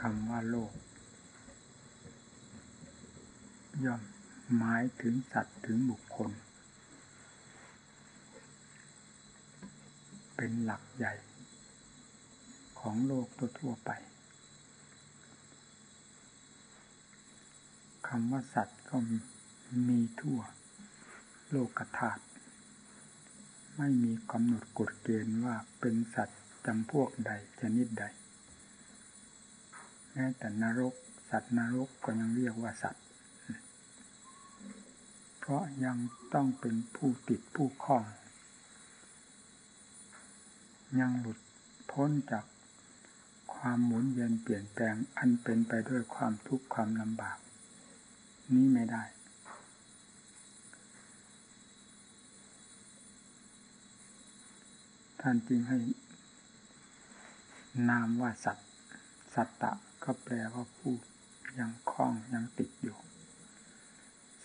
คำว่าโลก ย่อมหมายถึงสัตว์ถึงบุคคล เป็นหลักใหญ่ ของโลกทั่วไปคำว่าสัตว์ก็มีทั่ว โลกธาตุไม่มีกำหนดกฎเกณฑ์ว่าเป็นสัตว์จำพวกใดชนิดใด แม้แต่นรก สัตว์นรกก็ยังเรียกว่าสัตว์ เพราะยังต้องเป็นผู้ติดผู้คล้อง ยังหลุดพ้นจากความหมุนเวียนเปลี่ยนแปลงอันเป็นไปด้วยความทุกข์ความลำบาก นี้ไม่ได้ ท่านจึงให้นามว่าสัตว์สัตตะ ก็แปลว่าผู้ยังคล้องยังติดอยู่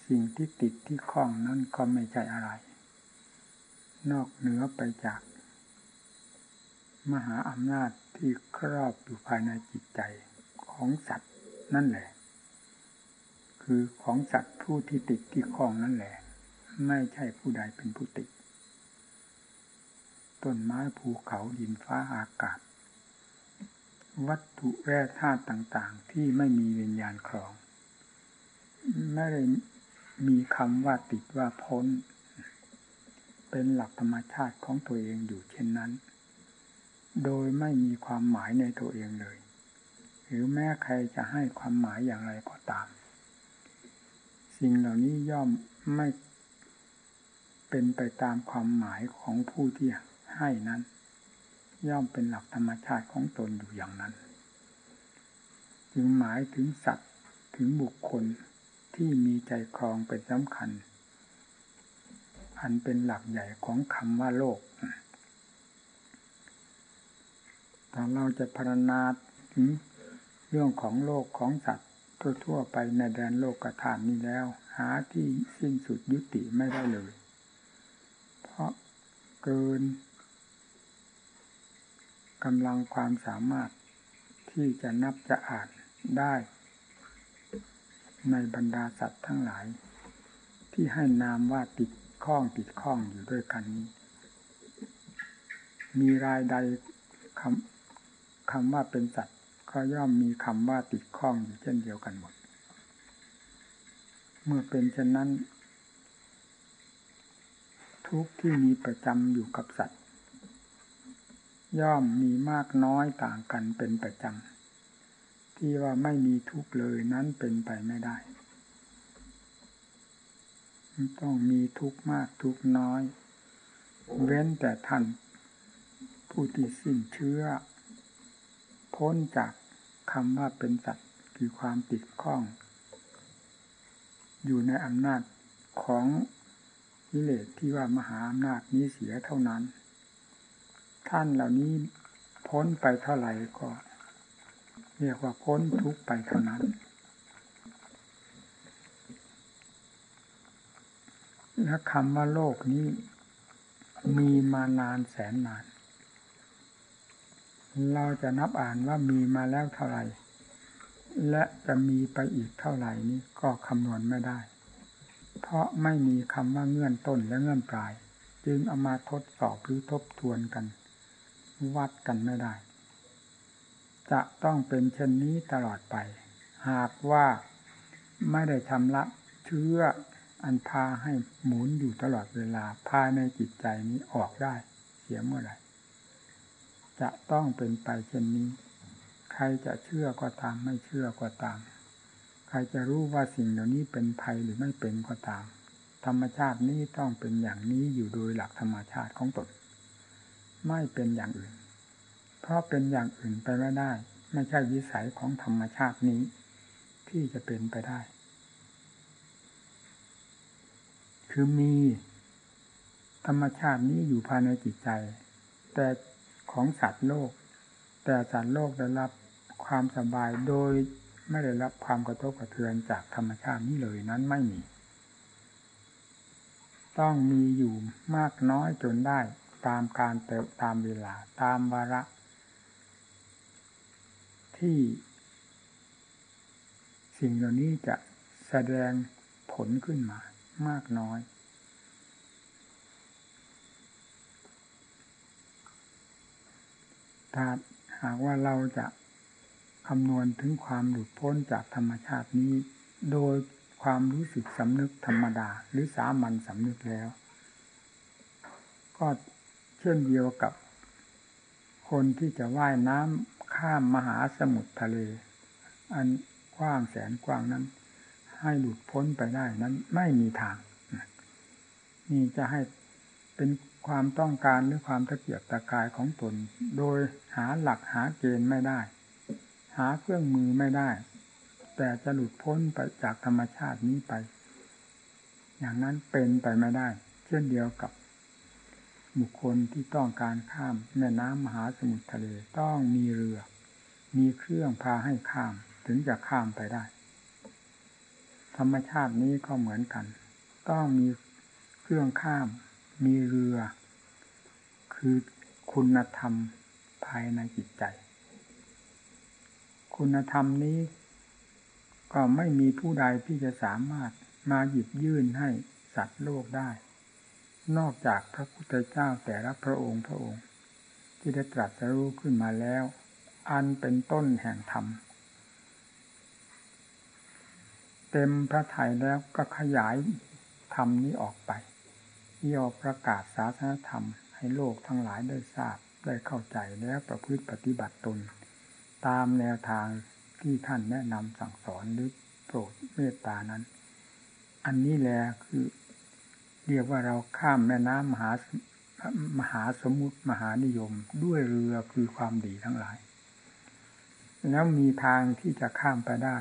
สิ่งที่ติดที่คล้องนั้นก็ไม่ใช่อะไร นอกเหนือไปจาก มหาอำนาจที่ครอบอยู่ภายในจิตใจของสัตว์นั่นแหละ คือของสัตว์ผู้ที่ติดที่คล้องนั่นแหละ ไม่ใช่ผู้ใดเป็นผู้ติด ต้นไม้ภูเขาดินฟ้าอากาศ วัตถุแร่ธาตุต่าง ๆ ที่ไม่มีวิญญาณครอง ไม่ได้มีคำว่าติดว่าพ้น เป็นหลักธรรมชาติของตัวเองอยู่เช่นนั้น โดยไม่มีความหมายในตัวเองเลย หรือแม้ใครจะให้ความหมายอย่างไรก็ตาม สิ่งเหล่านี้ย่อมไม่เป็นไปตามความหมายของผู้ที่ให้นั้น ย่อมเป็นหลักธรรมชาติของตนอยู่อย่างนั้น จึงหมายถึงสัตว์ถึงบุคคลที่มีใจครองเป็นสำคัญ อันเป็นหลักใหญ่ของคำว่าโลกถ้าเราจะพรณนาถึงเรื่องของโลกของสัตว์ทั่วๆไปในแดนโลกกระฐานนี้แล้ว หาที่สิ้นสุดยุติไม่ได้เลย เพราะเกิน กำลังความสามารถที่จะนับจะอ่านได้ ในบรรดาสัตว์ทั้งหลาย ที่ให้นามว่าติดข้องติดข้องอยู่ด้วยกันนี้ มีรายใดคำคำว่าเป็นสัตว์ก็ย่อมมีคำว่าติดข้องอยู่เช่นเดียวกันหมด เมื่อเป็นเช่นนั้น ทุกที่มีประจำอยู่กับสัตว์ ย่อมมีมากน้อยต่างกันเป็นประจำ ที่ว่าไม่มีทุกเลยนั้นเป็นไปไม่ได้ ต้องมีทุกมากทุกน้อย เว้นแต่ท่านผู้ที่สิ้นเชื้อ พ้นจากคำว่าเป็นสัตว์คือความติดข้อง อยู่ในอำนาจของกิเลสที่ว่ามหาอำนาจนี้เสียเท่านั้น ท่านเหล่านี้พ้นไปเท่าไหร่ก็เรียกว่าพ้นทุกไปเท่านั้น และคำว่าโลกนี้มีมานานแสนนาน เราจะนับอ่านว่ามีมาแล้วเท่าไหร่ และจะมีไปอีกเท่าไหร่นี้ก็คำนวณไม่ได้ เพราะไม่มีคำว่าเงื่อนต้นและเงื่อนปลาย จึงเอามาทดสอบหรือทบทวนกัน วัดกันไม่ได้ จะต้องเป็นเช่นนี้ตลอดไป หากว่าไม่ได้ชำระเชื้ออันพาให้หมุนอยู่ตลอดเวลาภายในจิตใจนี้ออกได้ เสียเมื่อไหร่จะต้องเป็นไปเช่นนี้ ใครจะเชื่อก็ตามไม่เชื่อก็ตาม ใครจะรู้ว่าสิ่งเหล่านี้เป็นภัยหรือไม่เป็นก็ตาม ธรรมชาตินี้ต้องเป็นอย่างนี้อยู่โดยหลักธรรมชาติของตน ไม่เป็นอย่างอื่น เพราะเป็นอย่างอื่นไปไม่ได้ ไม่ใช่วิสัยของธรรมชาตินี้ ที่จะเป็นไปได้ คือมีธรรมชาตินี้อยู่ภายในจิตใจ แต่ของสัตว์โลก แต่สัตว์โลกได้รับความสบายโดยไม่ได้รับความกระทบกระเทือนจากธรรมชาตินี้เลยนั้นไม่มี ต้องมีอยู่มากน้อยจนได้ตามการเติบตามเวลา ตามวาระ ที่สิ่งเหล่านี้จะแสดงผลขึ้นมามากน้อย ถ้าหากว่าเราจะคำนวณถึงความหลุดพ้นจากธรรมชาตินี้ โดยความรู้สึกสำนึกธรรมดา หรือสามัญสำนึกแล้ว ก็เช่นเดียวกับคนที่จะว่ายน้ำ ข้ามมหาสมุทรทะเล อันกว้างแสนกว้างนั้น ให้หลุดพ้นไปได้นั้นไม่มีทาง นี่จะให้เป็นความต้องการหรือความตะเกียบตะกายของตน โดยหาหลักหาเกณฑ์ไม่ได้ หาเครื่องมือไม่ได้ แต่จะหลุดพ้นไปจากธรรมชาตินี้ไป อย่างนั้นเป็นไปไม่ได้ เช่นเดียวกับบุคคลที่ต้องการข้ามแม่น้ำมหาสมุทรทะเลต้องมีเรือ มีเครื่องพาให้ข้าม ถึงจะข้ามไปได้ ธรรมชาตินี้ก็เหมือนกัน ต้องมีเครื่องข้าม มีเรือ คือคุณธรรมภายในจิตใจ คุณธรรมนี้ ก็ไม่มีผู้ใดที่จะสามารถมาหยิบยื่นให้สัตว์โลกได้ นอกจากพระพุทธเจ้าแต่ละพระองค์พระองค์ ที่ได้ตรัสรู้ขึ้นมาแล้ว อันเป็นต้นแห่งธรรม เต็มพระทัยแล้วก็ขยายธรรมนี้ออกไปย่อประกาศศาสนธรรม ให้โลกทั้งหลายได้ทราบได้เข้าใจแล้วประพฤติปฏิบัติตน ตามแนวทางที่ท่านแนะนำสั่งสอนหรือโปรดเมตตานั้น อันนี้แหละคือเรียกว่าเราข้ามแม่น้ำมหามหาสมุทรมหานิยม ด้วยเรือคือความดีทั้งหลาย แล้วมีทางที่จะข้ามไปได้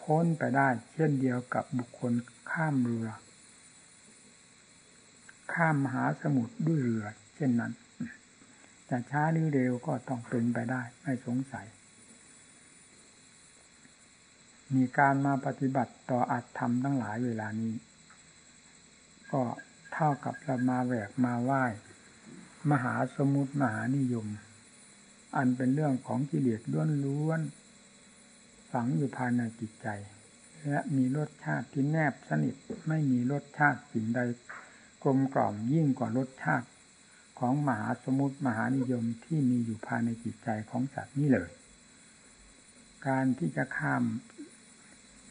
พ้นไปได้ เช่นเดียวกับบุคคลข้ามเรือ ข้ามมหาสมุทรด้วยเรือ เช่นนั้นจะช้าหรือเร็วก็ต้องเป็นไปได้ ไม่สงสัย มีการมาปฏิบัติต่ออัตธรรมทั้งหลายเวลานี้ ก็เท่ากับเรามาแหวกมาไหว้ มหาสมุทรมหานิยม อันเป็นเรื่องของกิเลสล้วนๆฝังอยู่ภายในจิตใจ และมีรสชาติที่แนบสนิทไม่มีรสชาติสิ่งใดกลมกล่อมยิ่งกว่ารสชาติของมหาสมุทรมหานิยมที่มีอยู่ภายในจิตใจของสัตว์นี่เลย การที่จะข้าม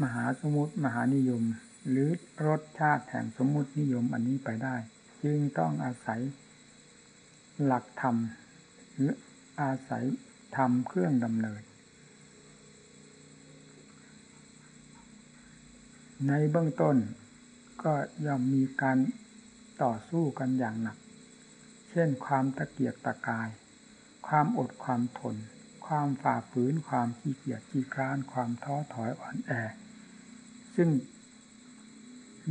มหาสมุทรมหานิยม หรือรสชาติแห่งสมมุตินิยมอันนี้ไปได้ จึงต้องอาศัยหลักธรรมหรือ อาศัยธรรมเครื่องดำเนิน ในเบื้องต้นก็ย่อมมีการต่อสู้กันอย่างหนัก เช่นความตะเกียกตะกาย ความอดความทน ความฝ่าฝืน ความขี้เกียจขี้คร้าน ความท้อถอยอ่อนแอ ซึ่ง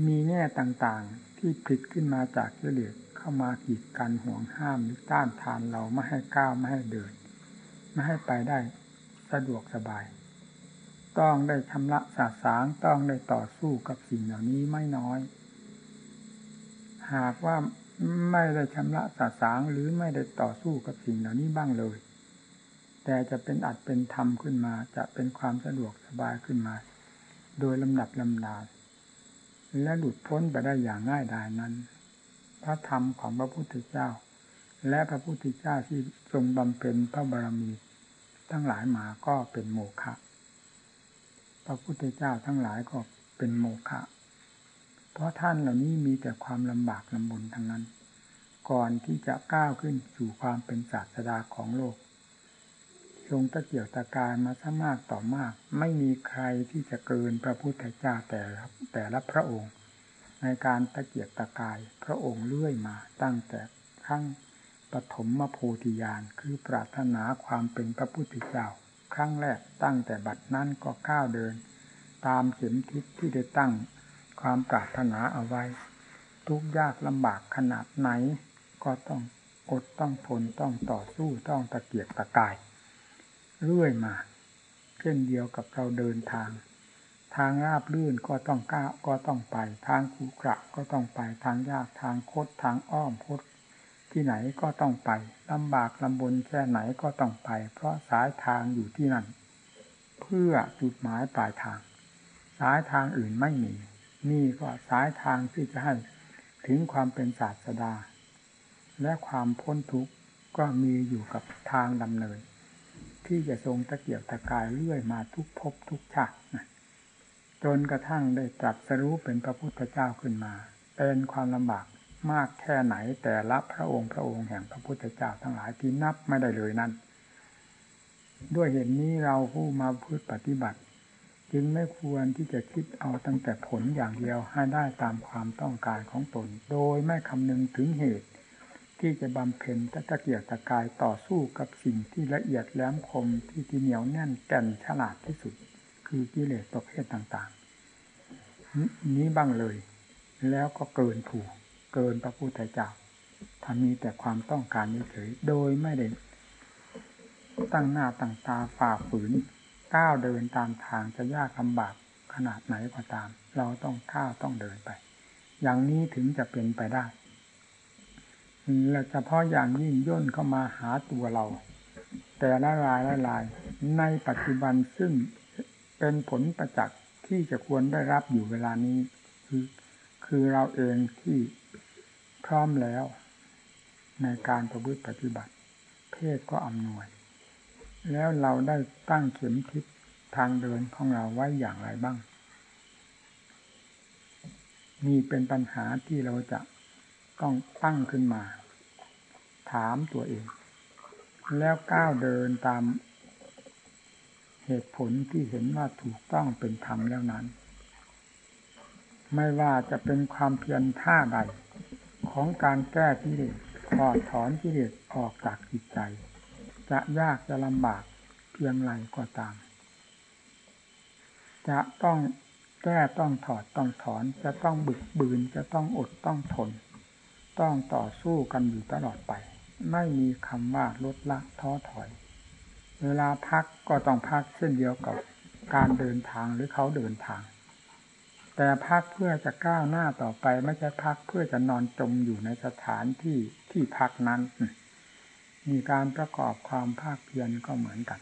มีแง่ต่างๆที่ผลิตขึ้นมาจากกิเลส เข้ามากีดกันห่วงห้ามหรือต้านทานเราไม่ให้ก้าวไม่ให้เดิน ไม่ให้ไปได้สะดวกสบาย ต้องได้ชำระสาสางต้องได้ต่อสู้กับสิ่งเหล่านี้ไม่น้อย หากว่าไม่ได้ชำระสาสางหรือไม่ได้ต่อสู้กับสิ่งเหล่านี้บ้างเลย แต่จะเป็นอัดเป็นธรรมขึ้นมา จะเป็นความสะดวกสบายขึ้นมา โดยลำดับลำดาและหลุดพ้นไปได้อย่างง่ายดายนั้น พระธรรมของพระพุทธเจ้า และพระพุทธเจ้าที่ทรงบำเพ็ญพระบารมี ทั้งหลายมาก็เป็นโมฆะพระพุทธเจ้าทั้งหลายก็เป็นโมฆะเพราะท่านเหล่านี้มีแต่ความลำบากลำบนทั้งนั้น ก่อนที่จะก้าวขึ้นสู่ความเป็นศาสดาของโลก ทรงตะเกียบตะกายมาซะมากต่อมาก ไม่มีใครที่จะเกินพระพุทธเจ้าแต่ละแต่ละพระองค์ ในการตะเกียบตะกายพระองค์เลื่อยมาตั้งแต่ครั้งปฐมมโพธิญาณคือปรารถนาความเป็นพระพุทธเจ้า ครั้งแรกตั้งแต่บัดนั้นก็ก้าวเดิน ตามเข็มทิศที่ได้ตั้งความปรารถนาเอาไว้ ทุกยากลำบากขนาดไหน ก็ต้องอดต้องทนต้องต่อสู้ต้องตะเกียบตะกายเรื่อยมา เช่นเดียวกับเราเดินทาง ทางราบลื่นก็ต้องก้าวก็ต้องไป ทางขรุขระก็ต้องไป ทางยากทางโคดทางอ้อมคดที่ไหนก็ต้องไปลำบากลำบนแค่ไหนก็ต้องไป เพราะสายทางอยู่ที่นั่น เพื่อจุดหมายปลายทาง สายทางอื่นไม่มี นี่ก็สายทางที่จะให้ถึงความเป็นศาสดา และความพ้นทุกข์ก็มีอยู่กับทางดำเนิน ที่จะทรงตะเกียบตะกายเรื่อยมาทุกภพทุกชาติ จนกระทั่งได้ตรัสรู้เป็นพระพุทธเจ้าขึ้นมา เป็นความลำบากมากแค่ไหนแต่ละพระองค์พระองค์แห่งพระพุทธเจ้าทั้งหลายที่นับไม่ได้เลยนั้น ด้วยเหตุนี้เราผู้มาพูดปฏิบัติ จึงไม่ควรที่จะคิดเอาตั้งแต่ผลอย่างเดียวให้ได้ตามความต้องการของตน โดยไม่คำนึงถึงเหตุ ที่จะบำเพ็ญตะเกียกตะกายต่อสู้กับสิ่งที่ละเอียดแหลมคมที่ที่เหนียวแน่นแก่นฉลาดที่สุด คือกิเลสประเภทต่าง ๆ นี้บ้างเลย แล้วก็เกินผูก เกินพระพุทธเจ้าถ้ามีแต่ความต้องการเฉยโดยไม่ได้ตั้งหน้าตั้งตาฝ่าฝืนก้าวเดินตามทางจะยากลำบากขนาดไหนก็ตาม เราต้องก้าวต้องเดินไป อย่างนี้ถึงจะเป็นไปได้และเฉพาะอย่างยิ่งย่นเข้ามาหาตัวเรา แต่ละรายละลายในปัจจุบันซึ่ง เป็นผลประจักษ์ที่จะควรได้รับอยู่เวลานี้ คือคือเราเองที่พร้อมแล้ว ในการประพฤติปฏิบัติ เพศก็อำนวย แล้วเราได้ตั้งเข็มทิศทางเดินของเราไว้อย่างไรบ้างมีเป็นปัญหาที่เราจะต้องตั้งขึ้นมา ถามตัวเอง แล้วก้าวเดินตาม เหตุผลที่เห็นว่าถูกต้องเป็นธรรมแล้วนั้น ไม่ว่าจะเป็นความเพียรท่าใดของการแก้กิเลสถอดถอนกิเลสออกจากจิตใจ จะยากจะลำบากเพียงไรก็ตาม จะต้องแก้ต้องถอดต้องถอน จะต้องบึกบืนจะต้องอดต้องทน ต้องต่อสู้กันอยู่ตลอดไป ไม่มีคำว่าลดละท้อถอย เวลาพักก็ต้องพักเช่นเดียวกับการเดินทางหรือเขาเดินทาง แต่พักเพื่อจะก้าวหน้าต่อไปไม่ใช่พักเพื่อจะนอนจมอยู่ในสถานที่ที่พักนั้น มีการประกอบความภาคเพียรก็เหมือนกัน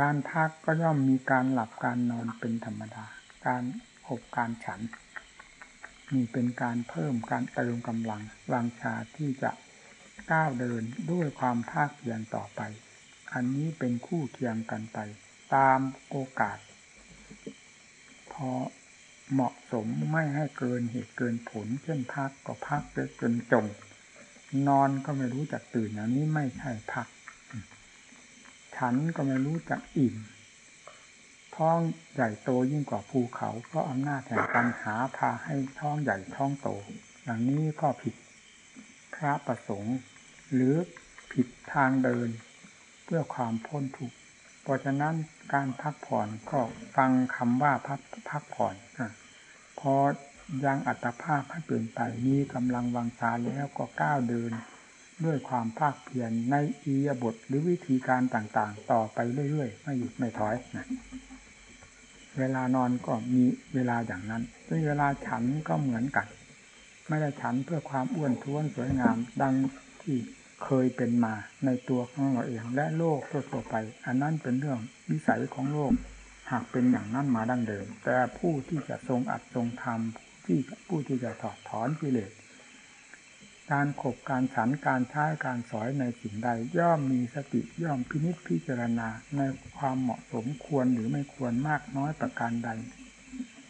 การพักก็ย่อมมีการหลับการนอนเป็นธรรมดา การอบการฉันมีเป็นการเพิ่มการเติมกำลังวังชาที่จะก้าวเดินด้วยความภาคเพียรต่อไป อันนี้เป็นคู่เคียงกันไป ตามโอกาส พอเหมาะสมไม่ให้เกินเหตุเกินผล เช่นพักก็พักจนจง นอนก็ไม่รู้จักตื่นอย่างนี้ไม่ใช่พัก ฉันก็ไม่รู้จักอิ่มท้องใหญ่โตยิ่งกว่าภูเขา เพราะอำนาจแห่งปัญหาพาให้ท้องใหญ่ท้องโต อย่างนี้ก็ผิดพระประสงค์ หรือผิดทางเดิน เพื่อความพ้นทุกข์เพราะฉะนั้นการพักผ่อนก็ฟังคำว่าพักพักผ่อนพอยังอัตภาพให้เปลี่ยนไปมีกำลังวังชาแล้วก็ก้าวเดิน ด้วยความภาคเพียรในอียบทหรือวิธีการต่างๆ ต่อไปเรื่อยๆ ไม่หยุดไม่ถอยนะเวลานอนก็มีเวลาอย่างนั้นซึ่งเวลาฉันก็เหมือนกัน ไม่ได้ฉันเพื่อความอ้วนท้วนสวยงามดังที่ เคยเป็นมาในตัวของเราเองและโลกทั่วไป อันนั้นเป็นเรื่องวิสัยของโลก หากเป็นอย่างนั้นมาดั้งเดิม แต่ผู้ที่จะทรงอัดทรงทำที่ผู้ที่จะถอดถอนกิเลสการขบการฉันการใช้การสอยในสิ่งใด ย่อมมีสติย่อมพินิจพิจารณาในความเหมาะสมควรหรือไม่ควรมากน้อยประการใด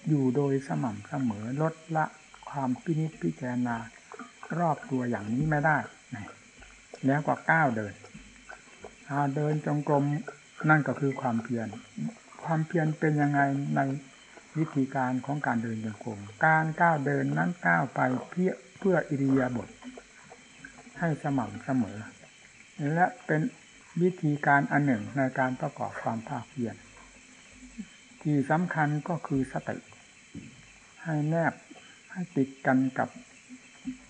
อยู่โดยสม่ำเสมอลดละความพินิจพิจารณารอบตัวอย่างนี้ไม่ได้ แล้วกว่าก้าวเดินเดินจงกรมนั่นก็คือความเพียร ความเพียรเป็นยังไงในวิธีการของการเดินจงกรมการก้าวเดินนั้นก้าวไปเพื่อเพื่ออิริยาบถให้สม่ำเสมอ และเป็นวิธีการอันหนึ่งในการประกอบความภาคเพียรที่สำคัญก็คือสติให้แนบให้ติดกันกับ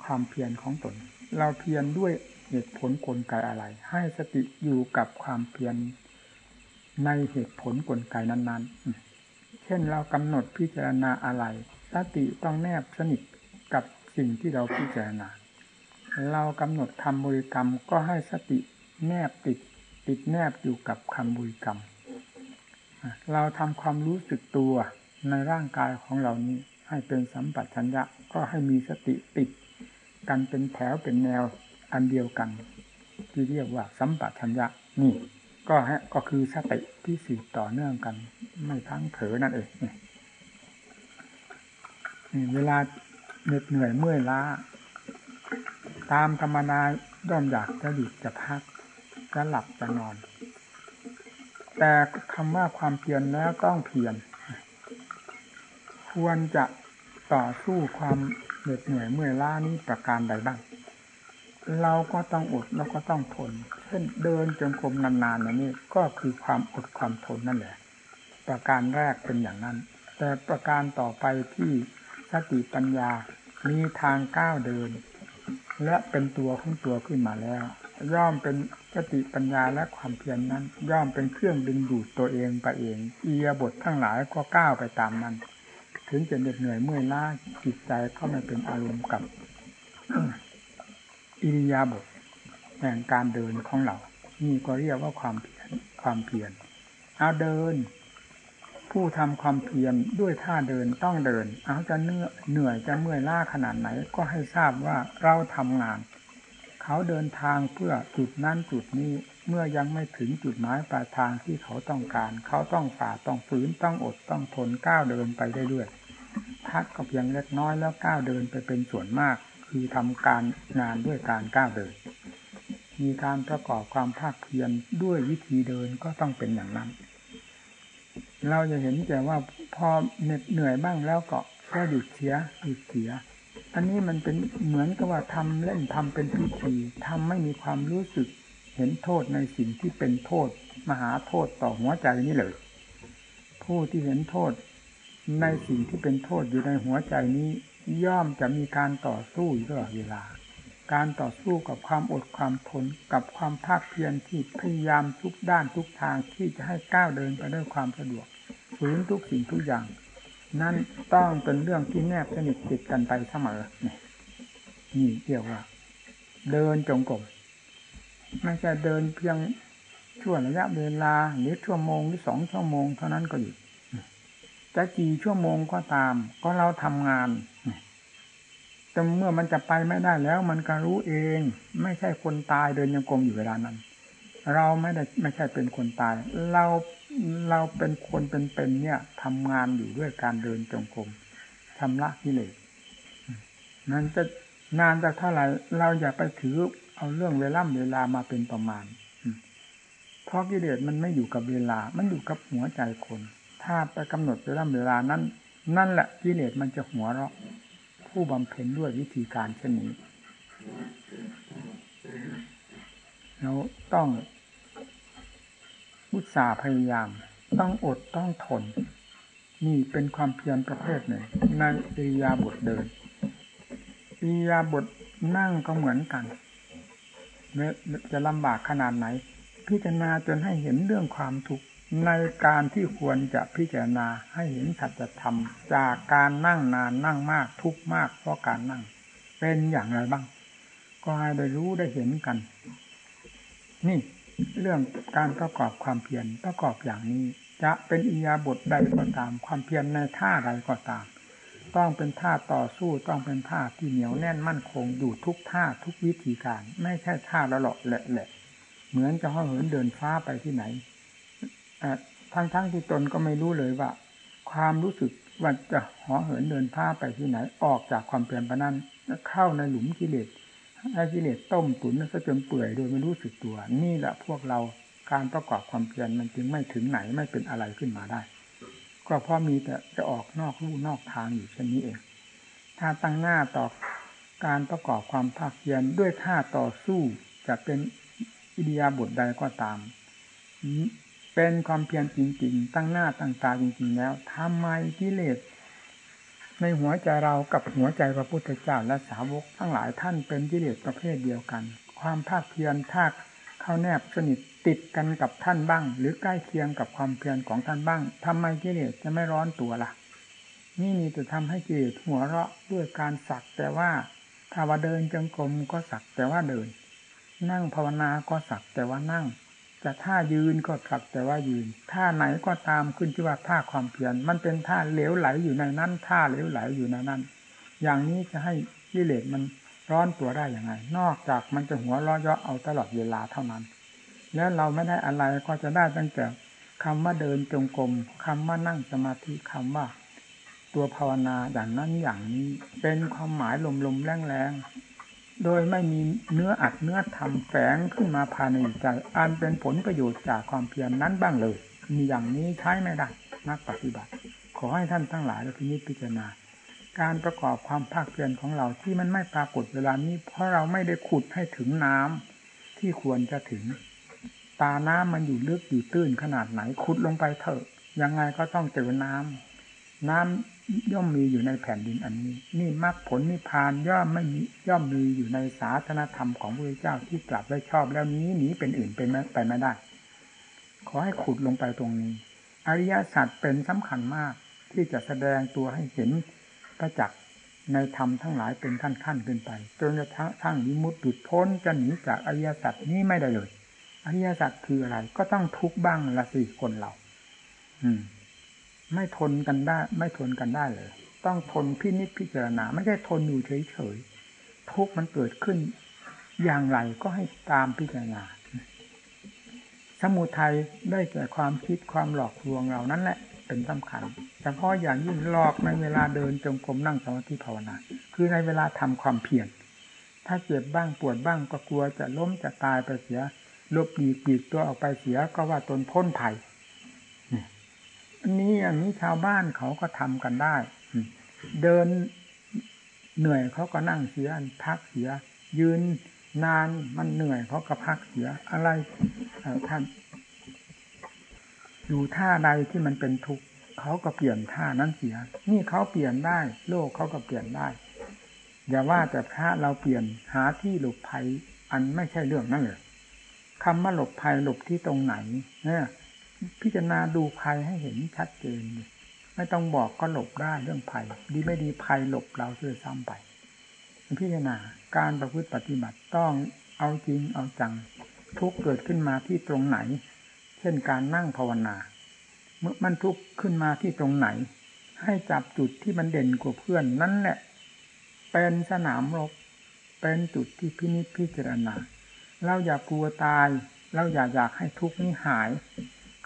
ความเพียรของตน เราเพียรด้วย เหตุผลกลไกอะไร ให้สติอยู่กับความเพียรในเหตุผลกลไกนั้น ๆ เช่นเรากำหนดพิจารณาอะไร สติต้องแนบสนิทกับสิ่งที่เราพิจารณา เรากำหนดทำบริกรรมก็ให้สติแนบติดติดแนบอยู่กับคำบริกรรม เราทำความรู้สึกตัวในร่างกายของเรานี้ให้เป็นสัมปัชัญญะก็ให้มีสติติดกันเป็นแถวเป็นแนว อันเดียวกัน ที่เรียกว่าสัมปชัญญะนี่ ก็ฮะก็คือสติที่สืบต่อเนื่องกัน ไม่ทั้งเผลอนั่นเองนี่เวลาเหน็ดเหนื่อยเมื่อยล้า ตามธรรมนาย่อมอยากจะหยุดจะพักจะหลับจะนอน แต่คำว่าความเพียรแล้วต้องเพียรควรจะต่อสู้ความเหน็ดเหนื่อยเมื่อยล้านี้ประการใดบ้าง เราก็ต้องอดแล้วก็ต้องทน เช่นเดินจงกรมนานๆอย่างนี้ก็คือความอดความทนนั่นแหละ ประการแรกเป็นอย่างนั้น แต่ประการต่อไปที่สติปัญญา มีทางก้าวเดิน และเป็นตัวของตัวขึ้นมาแล้ว ย่อมเป็นสติปัญญาและความเพียรนนั้น ย่อมเป็นเครื่องดึงดูดตัวเองไปเองเอียบททั้งหลายก็ก้าวไปตามนั้น ถึงจะเหน็ดเหนื่อยเมื่อยล้าจิตใจก็ไม่เป็นอารมณ์กับ อิริยาบถแห่งการเดินของเรา นี่ก็เรียกว่าความเพียรความเพียรเอาเดิน ผู้ทำความเพียรด้วยท่าเดินต้องเดิน เอาจะเนื่อเหนื่อยจะเมื่อยล้าขนาดไหน ก็ให้ทราบว่าเราทำงาน เขาเดินทางเพื่อจุดนั้นจุดนี้เมื่อยังไม่ถึงจุดหมายปลายทางที่เขาต้องการ เขาต้องฝ่าต้องฝืนต้องอดต้องทนก้าวเดินไปเรื่อยๆพักก็เพียงเล็กน้อยแล้วก้าวเดินไปเป็นส่วนมาก คือทำการงานด้วยการก้าวเดิน มีการประกอบความภาคเพียรด้วยวิธีเดินก็ต้องเป็นอย่างนั้น เราจะเห็นแต่ว่าพอเหน็ดเหนื่อยบ้างแล้วก็ก็หยุดเสียหยุดเสีย อันนี้มันเป็นเหมือนกับว่าทำเล่นทำเป็นพิธีทำไม่มีความรู้สึก เห็นโทษในสิ่งที่เป็นโทษ มหาโทษต่อหัวใจนี้เลย ผู้ที่เห็นโทษในสิ่งที่เป็นโทษอยู่ในหัวใจนี้ ย่อมจะมีการต่อสู้ตลอดเวลา การต่อสู้กับความอดความทนกับความภาคเพียรที่พยายามทุกด้านทุกทางที่จะให้ก้าวเดินไปด้วยความสะดวกฝืนทุกสิ่งทุกอย่าง นั่นต้องเป็นเรื่องที่แนบสนิทติดกันไปเสมอนี่นี่เรียกว่า เดินจงกรมไม่ใช่เดินเพียงช่วงระยะเวลาหรือชั่วโมงหรือสองชั่วโมงเท่านั้นก็หยุด จะกี่ชั่วโมงก็ตาม ก็เราทำงานแต่เมื่อมันจะไปไม่ได้แล้ว มันก็รู้เอง ไม่ใช่คนตายเดินยังกรมอยู่เวลานั้น เราไม่ได้ไม่ใช่เป็นคนตาย เราเราเป็นคนเป็นๆเนี่ยทำงานอยู่ด้วยการเดินจงกรมชำระกิเลสนั้นจะนานจากเท่าไหร่เราอย่าไปถือเอาเรื่องเวลาเวลามาเป็นประมาณเพราะกิเลสมันไม่อยู่กับเวลา มันอยู่กับหัวใจคน ถ้าไปกำหนดเวลาเวลานั้น นั่นแหละกิเลสมันจะหัวเราะ ผู้บำเพ็ญด้วยวิธีการเช่นนี้เราต้องอุตสาห์พยายาม ต้องอดต้องทน นี่เป็นความเพียรประเภทหนึ่งในอิยาบถเดินอิยาบถนั่งก็เหมือนกันจะลำบากขนาดไหน พิจารณาจนให้เห็นเรื่องความทุกข์ ในการที่ควรจะพิจารณาให้เห็นสัจธรรม จากการนั่งนานนั่งมากทุกมากเพราะการนั่ง เป็นอย่างไรบ้าง ก็ให้ได้รู้ได้เห็นกัน นี่ เรื่องการประกอบความเพียรประกอบอย่างนี้ จะเป็นอิยาบทใดก็ตาม ความเพียรในท่าใดก็ตาม ต้องเป็นท่าต่อสู้ต้องเป็นท่าที่เหนียวแน่นมั่นคงอยู่ทุกท่าทุกวิธีการ ไม่ใช่ท่าละหลอกแหละเหมือนจะห่อเหินเดินฟ้าไปที่ไหน ทั้งทั้งที่ตนก็ไม่รู้เลยว่า ความรู้สึกว่าจะห่อเหินเดินผ้าไปที่ไหนออกจากความเปลี่ยนไปนั้นเข้าในหลุมกิเลสให้กิเลสต้มตุ๋นซะจนเปื่อยโดยไม่รู้สึกตัว นี่แหละพวกเราการประกอบความเพียรมันจึงไม่ถึงไหนไม่เป็นอะไรขึ้นมาได้ ก็เพราะมีแต่จะออกนอกลู่นอกทางอยู่เช่นนี้เอง ถ้าตั้งหน้าต่อการประกอบความภาคเพียรด้วยท่าต่อสู้จะเป็นอิเดียบทใดก็ตาม เป็นความเพียรจริง ๆ ตั้งหน้าตั้งตาจริง ๆ แล้วทำไมกิเลสในหัวใจเรากับหัวใจพระพุทธเจ้าและสาวกทั้งหลายท่านเป็นกิเลสประเภทเดียวกัน ความภาคเพียรทากเข้าแนบสนิทติดกันกับท่านบ้าง หรือใกล้เคียงกับความเพียรของท่านบ้างทำไมกิเลสจะไม่ร้อนตัวละ่ะ นี่มีแต่ทำให้กิเลสหัวเราะด้วยการสักแต่ว่าถ้าว่าเดินจงกรมก็สักแต่ว่าเดิน นั่งภาวนาก็สักแต่ว่านั่ง จะท่ายืนก็สักแต่ว่ายืน ท่าไหนก็ตามขึ้นที่ว่าท่าความเพียรมันเป็นท่าเหลวไหลอยู่ในนั้น ท่าเหลวไหลอยู่ในนั้น อย่างนี้จะให้กิเลสมันร้อนตัวได้อย่างไง นอกจากมันจะหัวล้อเยาะเอาตลอดเวลาเท่านั้น แล้วเราไม่ได้อะไรก็จะได้ตั้งแต่คำว่าเดินจงกรมคำว่านั่งสมาธิคำว่า ตัวภาวนาอย่างนั้นอย่างนี้ เป็นความหมายลมๆแรงๆ โดยไม่มีเนื้ออัดเนื้อทำแฝงขึ้นมาภายในใจ อันเป็นผลประโยชน์จากความเพียรนนั้นบ้างเลย มีอย่างนี้ใช้ไม่ได้นักปฏิบัติ ขอให้ท่านทั้งหลายพินิจพิจารณา การประกอบความภาคเพียรของเราที่มันไม่ปรากฏเวลานี้ เพราะเราไม่ได้ขุดให้ถึงน้ำที่ควรจะถึง ตาน้ำมันอยู่ลึกอยู่ตื้นขนาดไหนขุดลงไปเถอะยังไงก็ต้องเจอน้ำน้ำ ย่อมมีอยู่ในแผ่นดินอันนี้ นี่มรรคผลนิพพานย่อมไม่มีย่อมมีอยู่ในศาสนธรรมของพระเจ้าที่ตรัสไว้ชอบแล้วนี้หนีเป็นอื่นเป็นไปไม่ได้ ขอให้ขุดลงไปตรงนี้ อริยสัจเป็นสำคัญมากที่จะแสดงตัวให้เห็นประจักษ์ในธรรมทั้งหลายเป็นขั้นขั้นขึ้นไปจนกระทั่งวิมุตติหลุดพ้นจะหนีจากอริยสัจนี้ไม่ได้เลย อริยสัจคืออะไร ก็ต้องทุกข์บ้างละสิคนเรา อืม ไม่ทนกันได้ ไม่ทนกันได้เลย ต้องทนพินิจพิจารณา ไม่ใช่ทนอยู่เฉยๆทุกมันเกิดขึ้น อย่างไรก็ให้ตามพิจารณา สมุทัยได้แก่ความคิดความหลอกลวงเรานั่นแหละเป็นสำคัญเฉพาะอย่างยิ่งหลอกในเวลาเดินจงกรมนั่งสมาธิภาวนา คือในเวลาทำความเพียรถ้าเจ็บบ้างปวดบ้างก็กลัวจะล้มจะตายไปเสียลบหลีกปีกตัวออกไปเสียก็ว่าตนพ้นภัย นนี้อย่างนี้ชาวบ้านเขาก็ทำกันได้ เดินเหนื่อยเขาก็นั่งเสียพักเสีย ยืนนานมันเหนื่อยเขาก็พักเสียอะไรท่านอยู่ท่าใดที่มันเป็นทุกข์เขาก็เปลี่ยนท่านั้นเสีย นี่เขาเปลี่ยนได้ โลกเขาก็เปลี่ยนได้ อย่าว่าแต่พระเราเปลี่ยนหาที่หลบภัยอันไม่ใช่เรื่องนั่นเลยคำว่าหลบภัยหลบที่ตรงไหนเนี่ย พิจารณาดูภัยให้เห็นชัดเจนไม่ต้องบอกก็หลบได้เรื่องภัย ดีไม่ดีภัยหลบเราเสื่อซ้ำไปพิจารณาการประพฤติปฏิบัติต้องเอาจริงเอาจัง ทุกเกิดขึ้นมาที่ตรงไหน เช่นการนั่งภาวนา เมื่อมันทุกขึ้นมาที่ตรงไหน ให้จับจุดที่มันเด่นกว่าเพื่อนนั่นแหละ เป็นสนามรบเป็นจุดที่พินิจพิจารณา เราอย่ากกลัวตาย เราอย่าอยากให้ทุกข์นี้หาย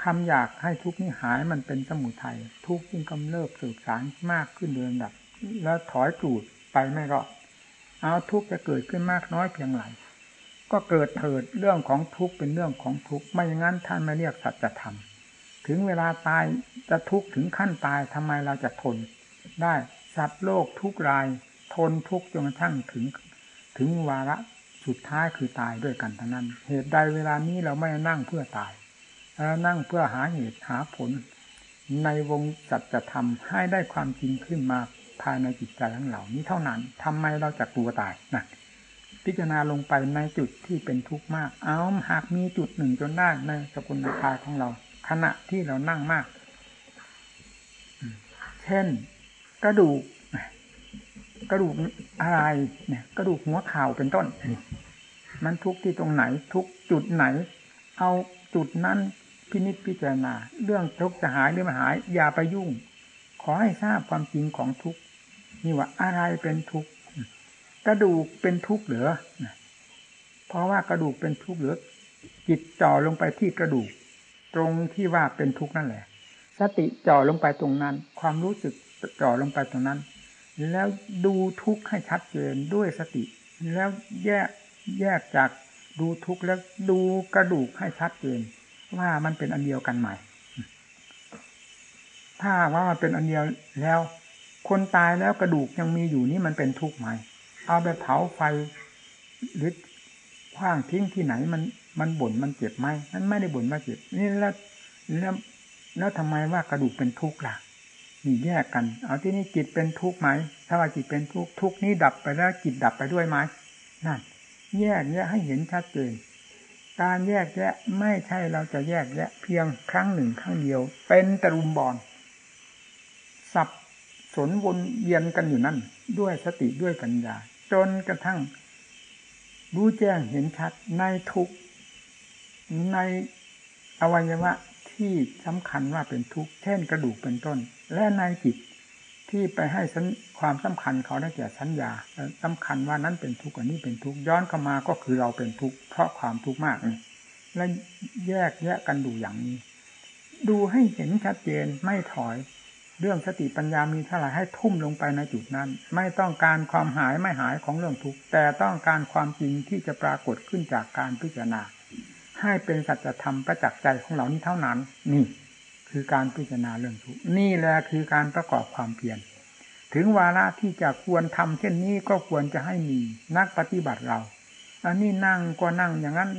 คำอยากให้ทุกข์นี้หายมันเป็นสมุทัยทุกข์ยิ่งกำเริบสืบสารมากขึ้นเดินดับ แล้วถอยจูดไปไม่รอดเอาทุกข์จะเกิดขึ้นมากน้อยเพียงไรก็เกิดเถิดเรื่องของทุกข์เป็นเรื่องของทุกข์ไม่อย่างนั้นท่านไม่เรียกสัจธรรมถึงเวลาตายจะทุกข์ถึงขั้นตายทำไมเราจะทน ได้สัตว์โลกทุกราย ทนทุกจนกระทั่งถึง ถึงวาระสุดท้ายคือตายด้วยกันทั้งนั้น เหตุใดเวลานี้เราไม่นั่งเพื่อตาย เรานั่งเพื่อหาเหตุหาผล ในวงจัดจะทำให้ได้ความจริงขึ้นมาภายในจิตใจทั้งเหล่านี้เท่านั้นทำไมเราจะกลัวตายนะพิจารณาลงไปในจุดที่เป็นทุกข์มาก เอาหากมีจุดหนึ่งจนได้ในสกุลภายของเรา ขณะที่เรานั่งมาก เช่น กระดูก กระดูกอะไรเนี่ย กระดูกหัวเข่าเป็นต้น มันทุกข์ที่ตรงไหน ทุกจุดไหน เอาจุดนั้น พินิจพิจารณา เรื่องทุกจะหายหรือไม่หาย อย่าไปยุ่ง ขอให้ทราบความจริงของทุกนี่ว่าอะไรเป็นทุกกระดูกเป็นทุกเหรือเพราะว่ากระดูกเป็นทุกเหรือจิตจ่อลงไปที่กระดูก ตรงที่ว่าเป็นทุกนั่นแหละ สติจ่อลงไปตรงนั้น ความรู้สึกจ่อลงไปตรงนั้น แล้วดูทุกข์ให้ชัดเจนด้วยสติ แล้วแยกแยกจากดูทุกข์แล้วดูกระดูกให้ชัดเจน ว่ามันเป็นอันเดียวกันใหม่ ถ้าว่ามันเป็นอันเดียวแล้ว คนตายแล้วกระดูกยังมีอยู่นี่มันเป็นทุกข์ไหมเอาไปเผาไฟหรือคว้างทิ้งที่ไหนมันมันบ่นมันเจ็บไหมมันไม่ได้บ่นว่าเจ็บนี่แล้วแล้วแล้วทำไมว่ากระดูกเป็นทุกข์ล่ะนี่แยกกัน เอาที่นี่จิตเป็นทุกข์ไหม ถ้าว่าจิตเป็นทุกข์ทุกข์นี้ดับไปแล้วจิตดับไปด้วยไหมนั่นแยกแยะให้เห็นชัดเจน การแยกแยะไม่ใช่เราจะแยกแยะ เพียงครั้งหนึ่งครั้งเดียว เป็นตรุมบอลสับสนวนเวียนกันอยู่นั่น ด้วยสติด้วยปัญญา จนกระทั่ง รู้แจ้งเห็นชัดในทุกในอวัยวะที่สำคัญว่าเป็นทุกข์เช่นกระดูกเป็นต้น และในจิต ที่ไปให้ความสำคัญเขาได้แก่สัญญาสำคัญว่านั้นเป็นทุกข์อันนี้เป็นทุกข์ย้อนเข้ามาก็คือเราเป็นทุกข์เพราะความทุกข์มากนี่และแยกแยกกันดูอย่างนี้ ดูให้เห็นชัดเจนไม่ถอย เรื่องสติปัญญามีเท่าไหร่ให้ทุ่มลงไปในจุดนั้น ไม่ต้องการความหายไม่หายของเรื่องทุกข์แต่ต้องการความจริงที่จะปรากฏขึ้นจากการพิจารณา ให้เป็นสัจธรรมประจักษ์ใจของเรานี้เท่านั้น นี่ คือการพิจารณาเรื่องทุกข์นี่แหละคือการประกอบความเพียรถึงวาระที่จะควรทำเช่นนี้ก็ควรจะให้มีนักปฏิบัติเรา อันนี้นั่งก็นั่งอย่างนั้น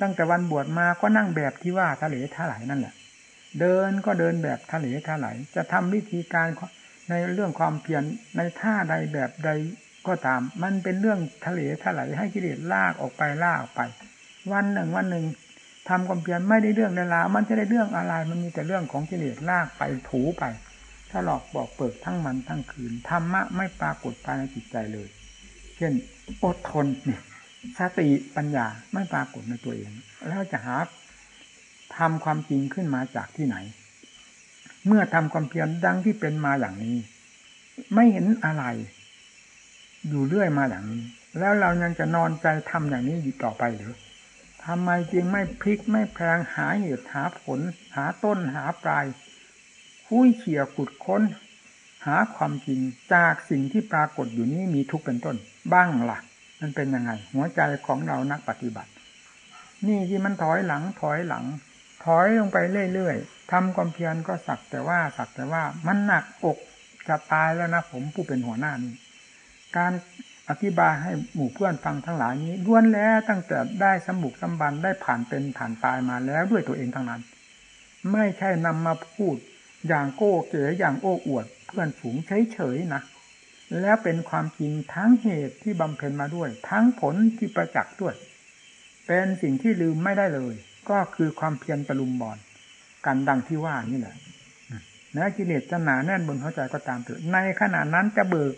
ตั้งแต่วันบวชมาก็นั่งแบบที่ว่าทะเลทลายนั่นแหละ เดินก็เดินแบบทะเลทลายจะทำวิธีการในเรื่องความเพียรในท่าใดแบบใดก็ตาม มันเป็นเรื่องทะเลทลายให้กิเลสลากออกไปลากออกไป วันหนึ่งวันหนึ่ง ทำความเพียรไม่ได้เรื่องในลามันจะได้เรื่องอะไร มันมีแต่เรื่องของกิเลสลากไปถูไปถ้าหลอกบอกเปิดทั้งมันทั้งคืนธรรมะไม่ปรากฏภายในจิตใจเลย เช่นอดทนเนี่ยสติปัญญาไม่ปรากฏในตัวเอง แล้วจะหาทำความจริงขึ้นมาจากที่ไหน เมื่อทำความเพียรดังที่เป็นมาอย่างนี้ ไม่เห็นอะไร อยู่เรื่อยมาอย่างนี้ แล้วเรายังจะนอนใจทำอย่างนี้อยู่ต่อไปหรือ ทำไมจึงไม่พลิกไม่แพงหาเหตุหาผล หาต้นหาปลายคุยเขี่ยขุดค้น หาความจริงจากสิ่งที่ปรากฏอยู่นี้มีทุกเป็นต้น บ้างละ่ะ มันเป็นยังไง หัวใจของเรานักปฏิบัติ นี่ที่มันถอยหลังถอยหลัง ถอยลงไปเรื่อยๆทำความเพียรก็สักแต่ว่าสักแต่ว่ามันหนักอกจะตายแล้วนะผมผู้เป็นหัวหน้านี้การ อธิบายให้หมู่เพื่อนฟังทั้งหลายนี้ล้วนแล้วตั้งแต่ได้สมบุกสมบันได้ผ่านเป็นผ่านตายมาแล้วด้วยตัวเองทั้งนั้น ไม่ใช่นำมาพูดอย่างโก้เก๋อย่างโอ้อวด เพื่อนฝูงเฉยๆนะแล้วเป็นความจริงทั้งเหตุที่บำเพ็ญมาด้วย ทั้งผลที่ประจักษ์ด้วย เป็นสิ่งที่ลืมไม่ได้เลย ก็คือความเพียรตะลุมบอลกันดังที่ว่านี่แหละแม้กิเลสจะหนาแน่นบนหัวใจก็ตามเถอะในขณะนั้นจะเบิก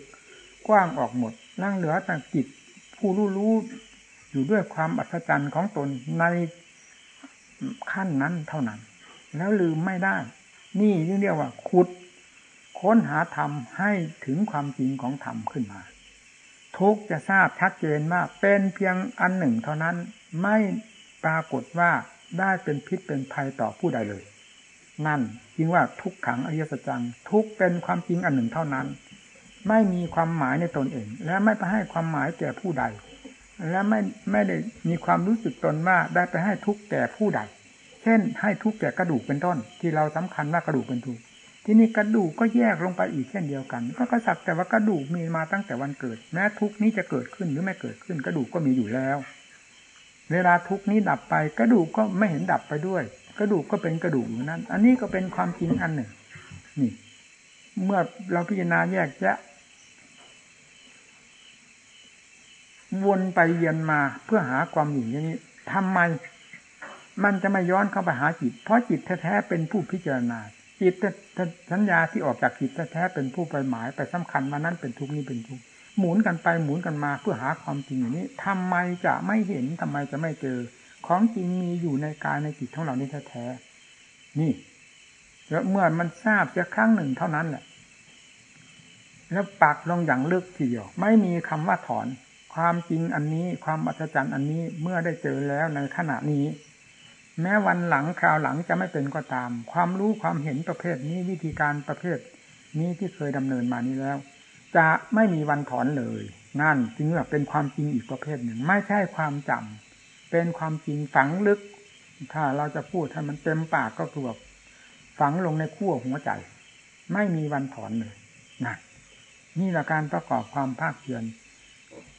กว้างออกหมด นั่งเหลือแต่จิตผู้รู้รู้อยู่ด้วยความอัศจรรย์ของตนในขั้นนั้นเท่านั้น แล้วลืมไม่ได้ นี่เรียกว่าขุด ค้นหาธรรมให้ถึงความจริงของธรรมขึ้นมาทุกจะทราบชัดเจนว่าเป็นเพียงอันหนึ่งเท่านั้นไม่ปรากฏว่าได้เป็นพิษเป็นภัยต่อผู้ใดเลย นั่นจึงว่าทุกขังอริยสัจจังทุกเป็นความจริงอันหนึ่งเท่านั้น ไม่มีความหมายในตนเอง และไม่ไปให้ความหมายแก่ผู้ใด และไม่ไม่ได้มีความรู้สึกตนว่าได้ไปให้ทุกแก่ผู้ใด เช่น ให้ทุกแก่กระดูกเป็นต้น ที่เราสำคัญว่ากระดูกเป็นทุกที่นี่กระดูกก็แยกลงไปอีกเช่นเดียวกัน ก็กระสักแต่ว่ากระดูกมีมาตั้งแต่วันเกิด แม้ทุกนี้จะเกิดขึ้นหรือไม่เกิดขึ้น กระดูกก็มีอยู่แล้ว เวลาทุกนี้ดับไป กระดูกก็ไม่เห็นดับไปด้วย กระดูกก็เป็นกระดูกอยู่นั้น อันนี้ก็เป็นความจริงอันหนึ่งนี่ เมื่อเราพิจารณาแยกแยะวนไปเยียนมาเพื่อหาความอยู่อย่างนี้ทำไมมันจะไม่ย้อนเข้าไปหาจิต เพราะจิตแท้ๆเป็นผู้พิจารณา จิตสัญญาที่ออกจากจิตแท้ๆเป็นผู้ไปหมายไปสำคัญว่านั้นเป็นทุกนี้เป็นทุกหมุนกันไปหมุนกันมาเพื่อหาความจริงอย่างนี้ทำไมจะไม่เห็นทำไมจะไม่เจอ ของจริงมีอยู่ในกายในจิตของเรานี่แท้ๆนี่ แล้วเมื่อมันทราบจะครั้งหนึ่งเท่านั้นแหละ แล้วปักลงอย่างลึกทีเดียว ไม่มีคำว่าถอน ความจริงอันนี้ ความอัศจรรย์อันนี้เมื่อได้เจอแล้วในขณะนี้ แม้วันหลังคราวหลังจะไม่เป็นก็ตาม ความรู้ความเห็นประเภทนี้วิธีการประเภท นี้ที่เคยดำเนินมานี้แล้ว จะไม่มีวันถอนเลยนั่นจึงว่าเป็นความจริงอีกประเภทหนึ่ง ไม่ใช่ความจำเป็นความจริงฝังลึก ถ้าเราจะพูดให้มันเต็มปากก็คือแบบ ฝังลงในขั้วหัวใจ ไม่มีวันถอนเลยน,นี่แหละการประกอบความภาคเพียร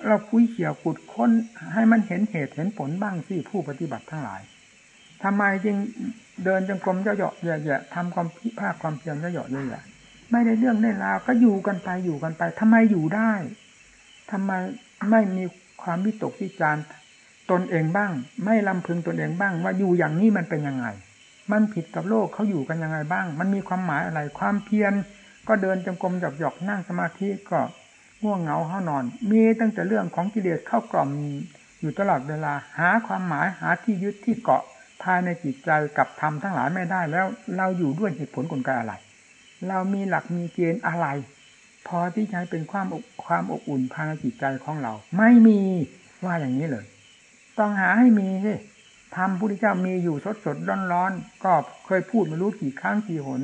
เราคุยเขี่ยวขุดค้นให้มันเห็นเหตุเห็นผลบ้างสิผู้ปฏิบัติทั้งหลายทำไมจึงเดินจงกรมเยาะๆแย่ๆทำความพิภาคความเพียรเยาะๆแย่ๆไม่ได้เรื่องได้ราวก็อยู่กันไปอยู่กันไปทำไมอยู่ได้ทำไมไม่มีความวิตกวิจาร์ตนเองบ้าง ไม่ลำพึงตนเองบ้าง ว่าอยู่อย่างนี้มันเป็นยังไง มันผิดกับโลกเขาอยู่กันยังไงบ้าง มันมีความหมายอะไร ความเพียรก็เดินจงกรมหยอกหยอกนั่งสมาธิก็ง่วงเหงาห้านอน มีตั้งแต่เรื่องของกิเลสเข้ากล่อมอยู่ตลอดเวลา หาความหมายหาที่ยึดที่เกาะภายในจิตใจกับธรรมทั้งหลายไม่ได้แล้ว เราอยู่ด้วยเหตุผลกลไกอะไร เรามีหลักมีเกณฑ์อะไร พอที่จะเป็นความความอบอุ่นภายในจิตใจของเรา ไม่มีว่าอย่างนี้เลย ต้องหาให้มีสิ ธรรมพุทธเจ้ามีอยู่สดสดร้อนร้อนก็เคยพูดไม่รู้กี่ครั้งกี่หน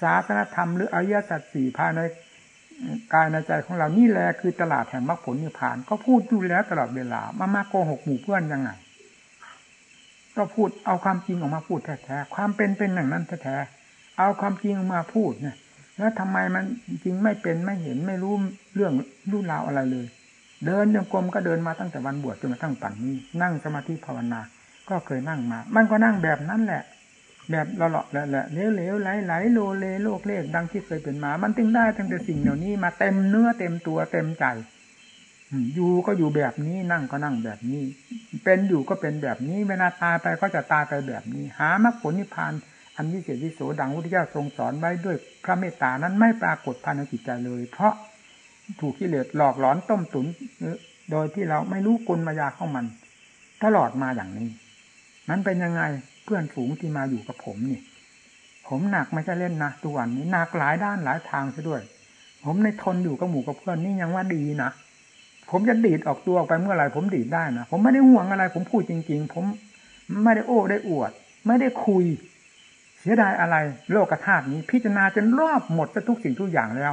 ศาสนธรรมหรืออริยสัจสี่ภายในกายในใจของเรานี่แหละคือตลาดแห่งมรรคผลนิพพาน ก็พูดอยู่แล้วตลอดเวลามามาโกหกหมู่เพื่อนยังไงก็พูดเอาความจริงออกมาพูดแท้ๆความเป็นเป็นอย่างนั้นแท้ๆเอาความจริงออกมาพูดเนี่ยแล้วทำไมมันจริงไม่เป็นไม่เห็นไม่รู้เรื่องรู้ราวอะไรเลย เดินยังกรมก็เดินมาตั้งแต่วันบวชจนกระทั่งปัจนนี้ นั่งสมาธิภาวนา ก็เคยนั่งมา มันก็นั่งแบบนั้นแหละ แบบละเลาะแหละเหลวเลวไหลไหลโลเลโลกเลขดังที่เคยเป็นมา มันตึงได้ตั้งแต่สิ่งเหล่านี้มาเต็มเนื้อเต็มตัวเต็มใจอยู่ก็อยู่แบบนี้นั่งก็นั่งแบบนี้ เป็นอยู่ก็เป็นแบบนี้ เวลาตายไปก็จะตายไปแบบนี้ หามรรคผลนิพพานอันวิเศษวิโสดังพุทธเจ้าทรงสอนไว้ด้วยพระเมตตานั้นไม่ปรากฏภายในจิตใจเลย เพราะถูกกิเลสหลอกหลอนต้มตุนโดยที่เราไม่รู้กลมายาเข้ามัน ตลอดมาอย่างนี้ มันเป็นยังไงเพื่อนฝูงที่มาอยู่กับผมนี่ ผมหนักไม่ใช่เล่นนะตัวนนี้หนักหลายด้านหลายทางซะด้วย ผมในทนอยู่กับหมู่กับเพื่อนนี่ยังว่าดีนะผมจะดีดออกตัวออกไปเมื่อไหร่ผมดีดได้นะผมไม่ได้ห่วงอะไร ผมพูดจริง ๆ ผมไม่ได้โอ้ได้อวด ไม่ได้คุย เสียดายอะไร โลกธาตุนี้ พิจารณาจนรอบหมดทุกสิ่งทุกอย่างแล้ว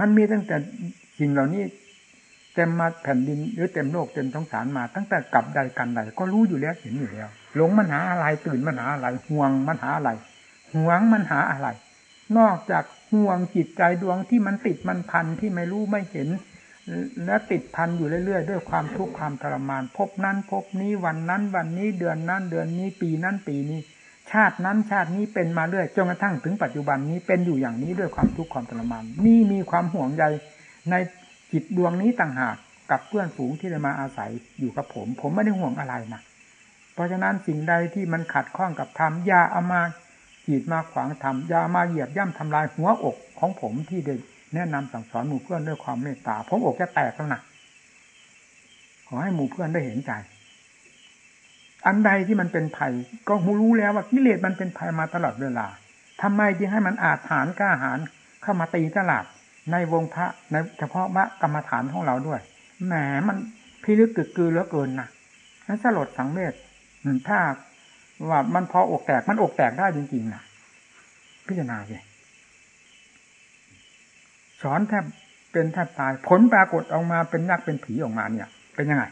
มันมีตั้งแต่สิ่งเหล่านี้ เต็มมาแผ่นดินหรือเต็มโลกเต็มท้องสารมา ตั้งแต่กลับใดกันใดก็รู้อยู่แล้วเห็นอยู่แล้วหลงมันหาอะไรตื่นมันหาอะไรห่วงมันหาอะไรห่วงมันหาอะไร นอกจากห่วงจิตใจดวงที่มันติดมันพันที่ไม่รู้ไม่เห็น และติดพันอยู่เรื่อยๆ ด้วยความทุกข์ความทรมาน พบนั้นพบนี้วันนั้นวันนี้เดือนนั้นเดือนนี้ปีนั้นปีนี้ ชาตินั้นชาตินี้เป็นมาเรื่อยจนกระทั่งถึงปัจจุบันนี้เป็นอยู่อย่างนี้ด้วยความทุกข์ความทรมาน นี่มีความห่วงใยใน จิตดวงนี้ต่างหากกับเพื่อนฝูงที่ได้มาอาศัยอยู่กับผม ผมไม่ได้ห่วงอะไรนะเพราะฉะนั้นสิ่งใดที่มันขัดข้องกับธรรมอย่าเอามาขีดมาขวางธรรมอย่ามาเหยียบย่ำทำลายหัวอกของผมที่ได้แนะนำสั่งสอนหมู่เพื่อนด้วยความเมตตาผมอกจะแตกแล้วนะขอให้หมู่เพื่อนได้เห็นใจ อันใดที่มันเป็นภัยก็รู้แล้วว่ากิเลสมันเป็นภัยมาตลอดเวลาทำไมจึงให้มันอาจฐานกล้าหาญเข้ามาตีตลาด ในวงพระในเฉพาะมะกรรมฐานของเราด้วยแหมมันพิลึกกึกกือเหลือเกินนะนั้นสลดสังเวชถ้าว่ามันพออกแตกมันอกแตกได้จริงๆนะพิจารณาสิสอนแทบเป็นแทบตาย ผลปรากฏออกมาเป็นยักเป็นผีออกมาเนี่ย เป็นยังไง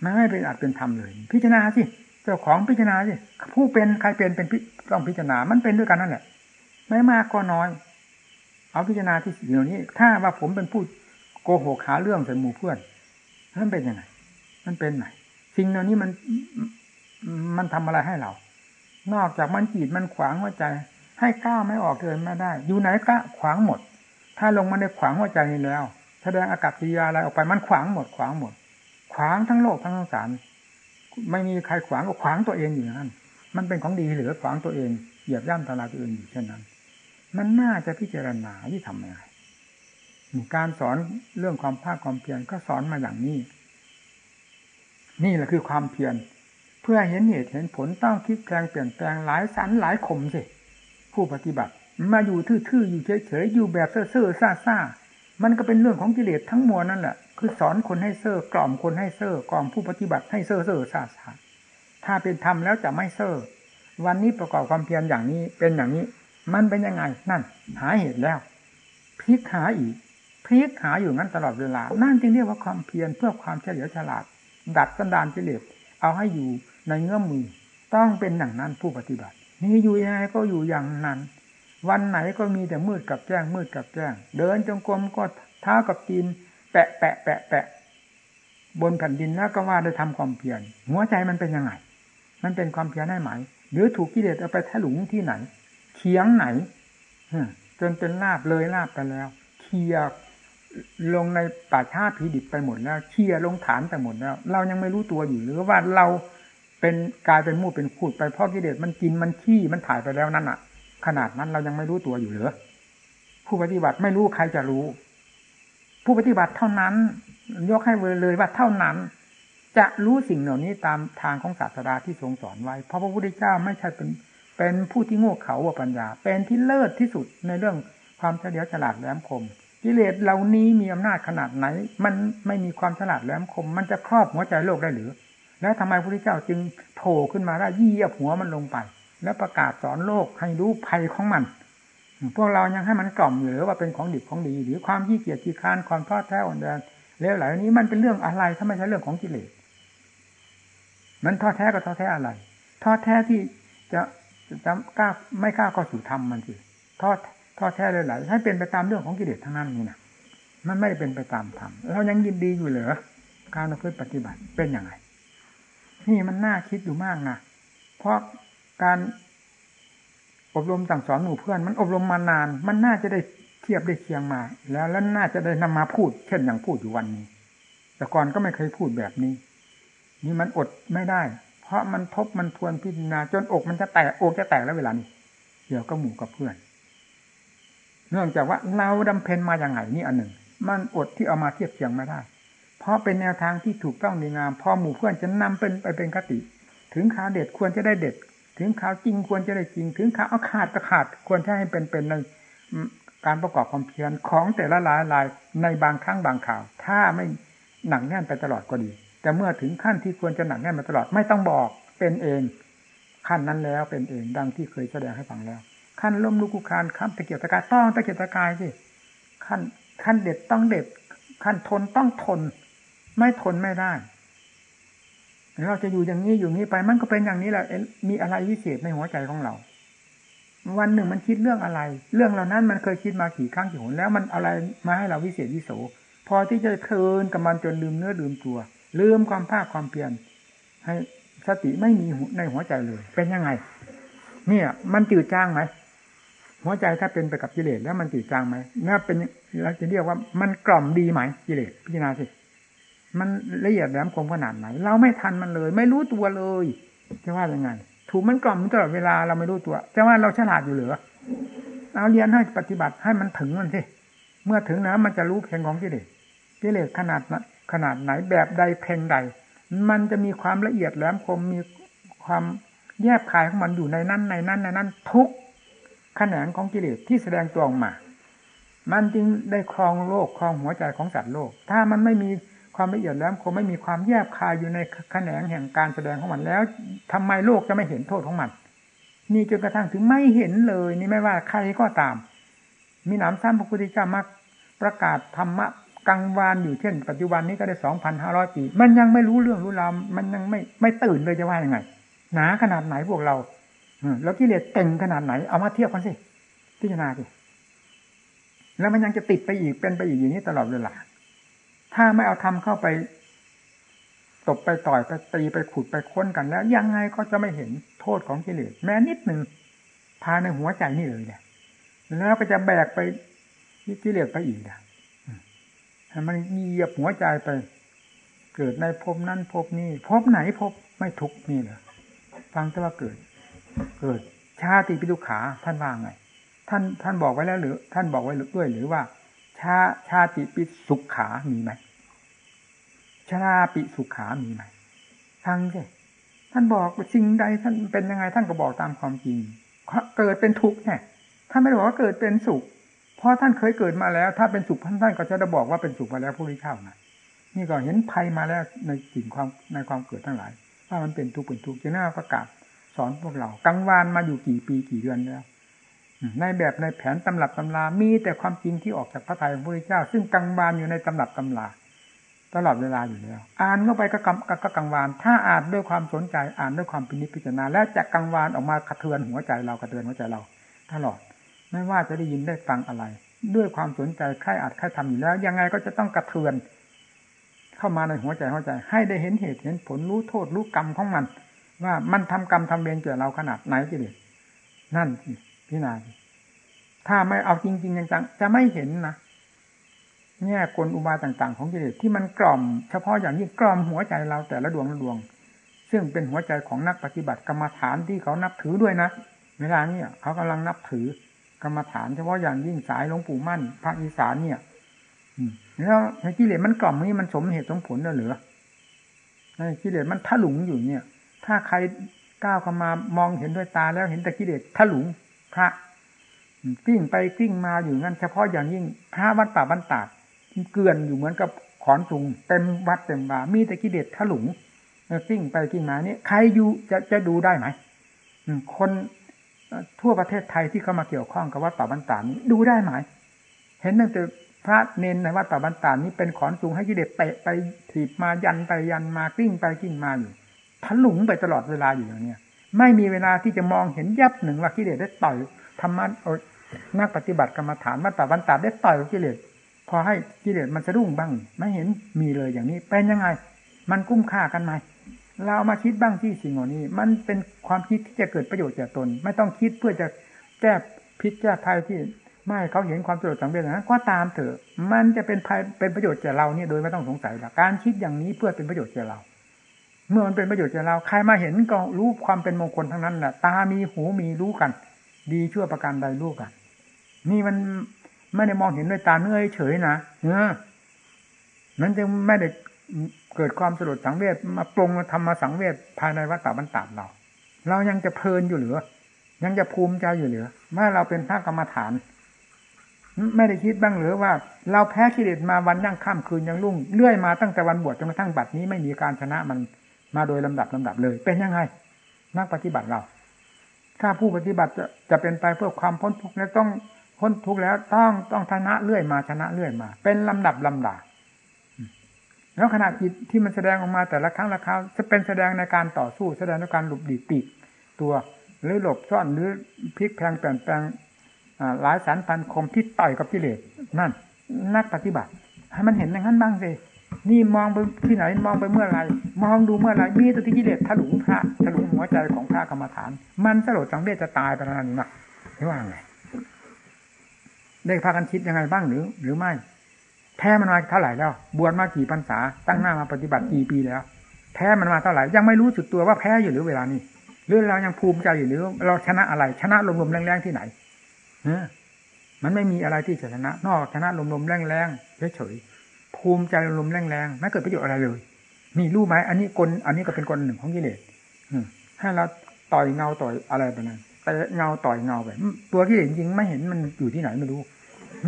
ไม่ให้เป็นอาจเป็นธรรมเลย พิจารณาสิเจ้าของพิจารณาสิผู้เป็นใครเป็นเป็นต้องพิจารณามันเป็นด้วยกันนั่นแหละ ไม่มากก็น้อย เอาพิจารณาที่สิ่งเหล่านี้ ถ้าว่าผมเป็นผู้โกหกหาเรื่องใส่หมู่เพื่อนนั่นเป็นยังไงมันเป็นไหนสิ่งเหล่านี้มันมันทำอะไรให้เรา นอกจากมันจีดมันขวางหัวใจ ให้ก้าวไม่ออกเดินไม่ได้ อยู่ไหนก็ขวางหมด ถ้าลงมาในขวางหัวใจนี้แล้วแสดงอากาศกิริยาอะไรออกไปมันขวางหมดขวางหมด ขวางทั้งโลกทั้งสงสารไม่มีใครขวางก็ขวางตัวเองอยู่นั่นมันเป็นของดีหรือขวางตัวเองเหยียบย่ำทลายตัวเองอยู่เช่นนั้น มันน่าจะพิจารณาที่ทำยังไงการสอนเรื่องความภาคความเพียรก็สอนมาอย่างนี้ นี่แหละคือความเพียรเพื่อเห็นเหตุเห็นผลต้องคิดแปลงเปลี่ยนแปลงหลายสันหลายขมสิผู้ปฏิบัติ มาอยู่ทื่อๆอยู่เฉยๆอยู่แบบเซ่อๆซ่าๆมันก็เป็นเรื่องของกิเลสทั้งมวลนั่นแหละคือสอนคนให้เซ่อกล่อมคนให้เซ่อกล่อมผู้ปฏิบัติให้เซ่อเซ่อซ่าซ่าถ้าเป็นธรรมแล้วจะไม่เซ่อวันนี้ประกอบความเพียรอย่างนี้เป็นอย่างนี้ มันเป็นยังไงนั่น หาเหตุแล้วพลิกหาอีกพลิกหาอยู่งั้นตลอดเวลา นั่นจึงเรียกว่าความเพียรเพื่อความเฉลียวฉลาด ดัดสันดานกิเลสเอาให้อยู่ในเงื้อมมือ ต้องเป็นอย่างนั้นผู้ปฏิบัติ นี่อยู่ยังไงก็อยู่อย่างนั้น วันไหนก็มีแต่มืดกับแจ้งมืดกับแจ้ง เดินจงกรมก็เท้ากับตีนแปะแปะแปะแปะบนแผ่นดินแล้วก็ว่าได้ทำความเพียรหัวใจมันเป็นยังไง มันเป็นความเพียรได้ไหมหรือถูกกิเลสเอาไปถลุงที่ไหน เคียงไหนจนเป็นลาบเลยลาบไปแล้วเคียลงในป่าชาผีดิบไปหมดแล้วเคียลงฐานไปหมดแล้ว เรายังไม่รู้ตัวอยู่หรือว่าเราเป็นกลายเป็นมูดเป็นขูดไปเพราะกิเลสมันกินมันขี้มันถ่ายไปแล้วนั่นอะ ขนาดนั้นเรายังไม่รู้ตัวอยู่หรือผู้ปฏิบัติไม่รู้ใครจะรู้ ผู้ปฏิบัติเท่านั้น ยกให้เลยว่าเท่านั้น จะรู้สิ่งเหล่านี้ตามทางของศาสดาที่ทรงสอนไว้ เพราะพระพุทธเจ้าไม่ใช่เป็น เป็นผู้ที่โง่เขลาว่าปัญญา เป็นที่เลิศที่สุดในเรื่องความเฉลียวฉลาดแหลมคมกิเลสเหล่านี้มีอำนาจขนาดไหน มันไม่มีความฉลาดแหลมคม มันจะครอบหัวใจโลกได้หรือ แล้วทำไมพระพุทธเจ้าจึงโผล่ขึ้นมาได้ยี่ยบหัวมันลงไป แล้วประกาศสอนโลกให้รู้ภัยของมัน พวกเรายังให้มันกล่อมหรือว่าเป็นของดิบของดี หรือความยี่เกียจขี้ค้านความทอดแท้อ่อนแรงเลวไหลนี้มันเป็นเรื่องอะไรถ้าไม่ใช่เรื่องของกิเลสมันทอดแท้ก็ทอดแท้อะไรทอดแท้ที่จะ จะกล้าไม่กล้าก็สู่ธรรมมันสิทอดทอดแท้เลยหลให้เป็นไปตามเรื่องของกิเลสทั้งนั้นนี่นะมันไม่ได้เป็นไปตามธรรมเรายังยินดีอยู่เหรอการประพฤติปฏิบัติเป็นอย่างไรนี่มันน่าคิดอยู่มากนะเพราะการอบรมสั่งสอนหมู่เพื่อน มันอบรมมานาน มันน่าจะได้เทียบได้เคียงมา แล้วแล้วน่าจะได้นำมาพูด เช่นอย่างพูดอยู่วันนี้ แต่ก่อนก็ไม่เคยพูดแบบนี้ นี่มันอดไม่ได้ เพราะมันทบมันทวนพิจารณาจนอกมันจะแตกอกจะแตกแล้วเวลานี้เดี๋ยวก็หมู่กับเพื่อน เนื่องจากว่าเราดำเพนมาอย่างไงนี่อันหนึ่ง มันอดที่เอามาเทียบเคียงไม่ได้ เพราะเป็นแนวทางที่ถูกต้องดีงาม พอหมู่เพื่อนจะนำเป็นไปเป็นคติ ถึงข่าวเด็ดควรจะได้เด็ด ถึงข่าวจริงควรจะได้จริง ถึงข่าวเอาขาดก็ขาดควรจะให้เป็นเป็นในการประกอบความเพียรของแต่ละลายลายในบางครั้งบางข่าว ถ้าไม่หนักแน่นไปตลอดก็ดี แต่เมื่อถึงขั้นที่ควรจะหนักแน่นมาตลอดไม่ต้องบอกเป็นเอง ขั้นนั้นแล้วเป็นเองดังที่เคยแสดงให้ฟังแล้ว ขั้นล้มลุกคุกคานขั้นตะเกียบตะกายต้องตะเกียบตะกายสิขั้นขั้นเด็ดต้องเด็ด ขั้นทนต้องทน ไม่ทนไม่ได้เราจะอยู่อย่างนี้อยู่นี้ไปมันก็เป็นอย่างนี้แหละมีอะไรวิเศษในหัวใจของเรา วันหนึ่งมันคิดเรื่องอะไร เรื่องเหล่านั้นมันเคยคิดมากี่ครั้งกี่หนแล้วมันอะไรมาให้เราวิเศษวิโสพอที่จะเพลินกับมันจนลืมเนื้อลืมตัว ลืมความภาคความเพียรให้สติไม่มีในหัวใจเลย เป็นยังไง เนี่ย มันจืดจางไหมหัวใจถ้าเป็นไปกับกิเลสแล้วมันจืดจางไหมน่าเป็นเราจะเรียกว่ามันกล่อมดีไหมกิเลสพิจารณาสิมันละเอียดแหลมคมขนาดไหน เราไม่ทันมันเลย ไม่รู้ตัวเลยจะว่ายังไง ถูกมันกล่อมตลอดเวลาเราไม่รู้ตัวจะว่าเราฉลาดอยู่หรือเอาเรียนให้ปฏิบัติให้มันถึงมันสิเมื่อถึงนะมันจะรู้เพลงของกิเลสกิเลสขนาด ขนาดไหนแบบใดเพลงใด มันจะมีความละเอียดแหลมคมมีความแยบคายของมันอยู่ในนั้นในนั้นในนั้นทุกแขนงของกิเลสที่แสดงตัวออกมา มันจึงได้ครองโลกครองหัวใจของสัตว์โลก ถ้ามันไม่มีความละเอียดแหลมคมไม่มีความแยบคายอยู่ในแขนงแห่งการแสดงของมันแล้วทำไมโลกจะไม่เห็นโทษของมันนี่จนกระทั่งถึงไม่เห็นเลย นี่ไม่ว่าใครก็ตาม มีหนามซ้ำพระพุทธเจ้ามาประกาศธรรมะ กังวานอยู่เช่น ปัจจุบันนี้ก็ได้สองพันห้าร้อยปี มันยังไม่รู้เรื่องรู้ราวมันยังไม่ไม่ตื่นเลยจะว่ายังไง หนาขนาดไหนพวกเราแล้วกิเลสเก่งขนาดไหนเอามาเทียบกันสิพิจารณาสิแล้วมันยังจะติดไปอีกเป็นไปอีกอย่างนี้ตลอดเวลา ถ้าไม่เอาทำเข้าไปตบไปต่อยไปตีไปขุดไปค้นกันแล้ว ยังไงก็จะไม่เห็นโทษของกิเลสแม้นิดหนึ่งพาในหัวใจนี่เลยเนี่ยแล้วก็จะแบกไปกิเลสไปอีกนะ มันเหยียบหัวใจไป เกิดในภพนั้นภพนี้ภพไหนภพไม่ทุกนี่เหรอฟังแต่ว่าเกิด เกิดชาติปิดุขาท่านว่าไง ท่านท่านบอกไว้แล้วหรือ ท่านบอกไว้ด้วยหรือว่า ชาชาติปิสุขขามีไหมชาปิสุขขามีไหมฟังสิท่านบอกสิ่งใดท่านเป็นยังไงท่านก็บอกตามความจริงเกิดเป็นทุกข์เนี่ยท่านไม่ได้บอกว่าเกิดเป็นสุข เพราะท่านเคยเกิดมาแล้ว ถ้าเป็นสุขท่านท่านก็จะได้บอกว่าเป็นสุขมาแล้วผู้ริเช่านะนี่ก็เห็นภัยมาแล้วในสิ่งความในความเกิดทั้งหลายว่ามันเป็นทุกข์เป็นทุกข์จะน่าประกาศสอนพวกเรากังวานมาอยู่กี่ปีกี่เดือนแล้วในแบบในแผนตำรับตำรา มีแต่ความจริงที่ออกจากพระทัยของพระพุทธเจ้า ซึ่งกังวานอยู่ในตำรับตำราตลอดเวลาอยู่แล้ว อ่านเข้าไปก็กังก็กังวาน ถ้าอ่านด้วยความสนใจอ่านด้วยความพินิจพิจารณา และจะกังวานออกมากระเทือนหัวใจเรากระเทือนหัวใจเราตลอด ไม่ว่าจะได้ยินได้ฟังอะไร ด้วยความสนใจใครอัดใครทำอยู่แล้ว ยังไงก็จะต้องกระเทือน เข้ามาในหัวใจหัวใจ ให้ได้เห็นเหตุเห็นผลรู้โทษรู้กรรมของมัน ว่ามันทำกรรมทำเวรเกี่ยวเราขนาดไหนกิเลสนั่นพี่นาถ้าไม่เอาจริงๆจังๆจะไม่เห็นนะแง่กลอุบายต่าง ๆ ของกิเลสที่มันกล่อม เฉพาะอย่างยิ่งกล่อมหัวใจเราแต่ละดวงละดวง ซึ่งเป็นหัวใจของนักปฏิบัติกรรมฐานที่เขานับถือด้วยนะเวลานี้เขากำลังนับถือ กรรมฐานเฉพาะอย่างยิ่งสายหลวงปู่มั่นภาคอีสานเนี่ยแล้วกิเลสมันกล่อมนี้มันสมเหตุสมผลแล้วหรือกิเลสมันถลุงอยู่เนี่ย ถ้าใครก้าวเข้ามามองเห็นด้วยตาแล้วเห็นแต่กิเลสถลุงพระกลิ้งไปกลิ้งมาอยู่งั้น เฉพาะอย่างยิ่งพระวัดป่าบ้านตาดเกลื่อนอยู่เหมือนกับขอนสูงเต็มวัดเต็มบามีแต่กิเลสถลุงกลิ้งไปกลิ้งมานี่ใครอยู่จะจะดูได้ไหมคน ทั่วประเทศไทยที่เข้ามาเกี่ยวข้องกับวัดป่าบ้านตาดนี้ดูได้ไหมเห็นตั้งแต่พระเนนในวัดป่าบ้านตาดนี้เป็นขอนสูงให้กิเลสเตะไปถีบมายันไปยันมากิ้งไปกิ้งมาอยู่ถลุงไปตลอดเวลาอยู่อย่างนี้ไม่มีเวลาที่จะมองเห็นยับหนึ่งว่ากิเลสได้ต่อยธรรมะนักปฏิบัติกรรมฐานวัดป่าบ้านตาดได้ต่อยกิเลสพอให้กิเลสมันสะดุ้งบ้าง ไม่เห็นมีเลยอย่างนี้เป็นยังไง มันกุ้มค่ากันไหม เรามาคิดบ้างที่สิ่งเหล่านี้ มันเป็นความคิดที่จะเกิดประโยชน์แก่ตน ไม่ต้องคิดเพื่อจะแก้พิษแก้ภัยที่ไม่เขาเห็นความสะดวกสังเวชนั้นก็ตามเถอะ มันจะเป็นภัยเป็นประโยชน์แก่เราเนี่ยโดยไม่ต้องสงสัยละการคิดอย่างนี้เพื่อเป็นประโยชน์แก่เรา เมื่อมันเป็นประโยชน์แก่เราใครมาเห็นก็รู้ความเป็นมงคลทั้งนั้นแหละตามีหูมีรู้กัน ดีชั่วประการใดรู้กัน นี่มันไม่ได้มองเห็นด้วยตาเนื้อเฉยนะเนื้อนั้นจึงไม่ได้ เกิดความสลดสังเวชมาปรงธรรมสังเวชภายในวัฏฏะบรรดาเรา เรายังจะเพลินอยู่หรือยังจะภูมิใจอยู่หรือเมื่อเราเป็นพระกรรมฐาน ไม่ได้คิดบ้างหรือว่า เราแพ้กิเลสมาวันยั่งค่ำคืนยังรุ่งเลื่อยมาตั้งแต่วันบวชจนกระทั่งบัดนี้ไม่มีการชนะมันมาโดยลำดับลำดับเลย เป็นยังไง นักปฏิบัติเรา ถ้าผู้ปฏิบัติจะจะเป็นไปเพื่อความพ้นทุกข์แล้วต้องพ้นทุกข์แล้วต้องต้องชนะเลื่อยมาชนะเลื่อยมา เป็นลำดับลำดา แล้วขณะจิตที่มันแสดงออกมาแต่ละครั้งละคราวจะเป็นแสดงในการต่อสู้แสดงในการหลบดีปีกตัวหรือหลบซ่อนหรือพลิกแพงเปลี่ยนแปลงหลายสารพันคมที่ต่อยกับกิเลสนั่น นักปฏิบัติให้มันเห็นอย่างนั้นบ้างสินี่มองไปที่ไหนมองไปเมื่อไรมองดูเมื่อไรมีตัวที่กิเลสถลุงพระถลุงหัวใจของพระกรรมฐาน มันสลดสังเวชจะตายไปแล้วนี่นะไม่ว่าไงได้พากันคิดยังไงบ้างหรือ หรือไม่ แพ้มันมาเท่าไหร่แล้ว บวชมากี่พรรษา ตั้งหน้ามาปฏิบัติกี่ปีแล้ว แพ้มันมาเท่าไหร่ ยังไม่รู้สึกตัวว่าแพ้อยู่หรือเวลานี้หรือเรายังภูมิใจอยู่หรือเราชนะอะไร ชนะลมๆแรงๆที่ไหนเออมันไม่มีอะไรที่จะชนะ นอกชนะลมๆแรงๆเฉยๆภูมิใจลมๆแรงๆไม่เกิดประโยชน์อะไรเลยนี่รู้ไหมอันนี้กลอันนี้ก็เป็นกลหนึ่งของกิเลสให้เราต่อยเงาต่อยอะไรไปนั้นแต่เงาต่อยเงาไปตัวกิเลสจริงไม่เห็นมันอยู่ที่ไหนไม่รู้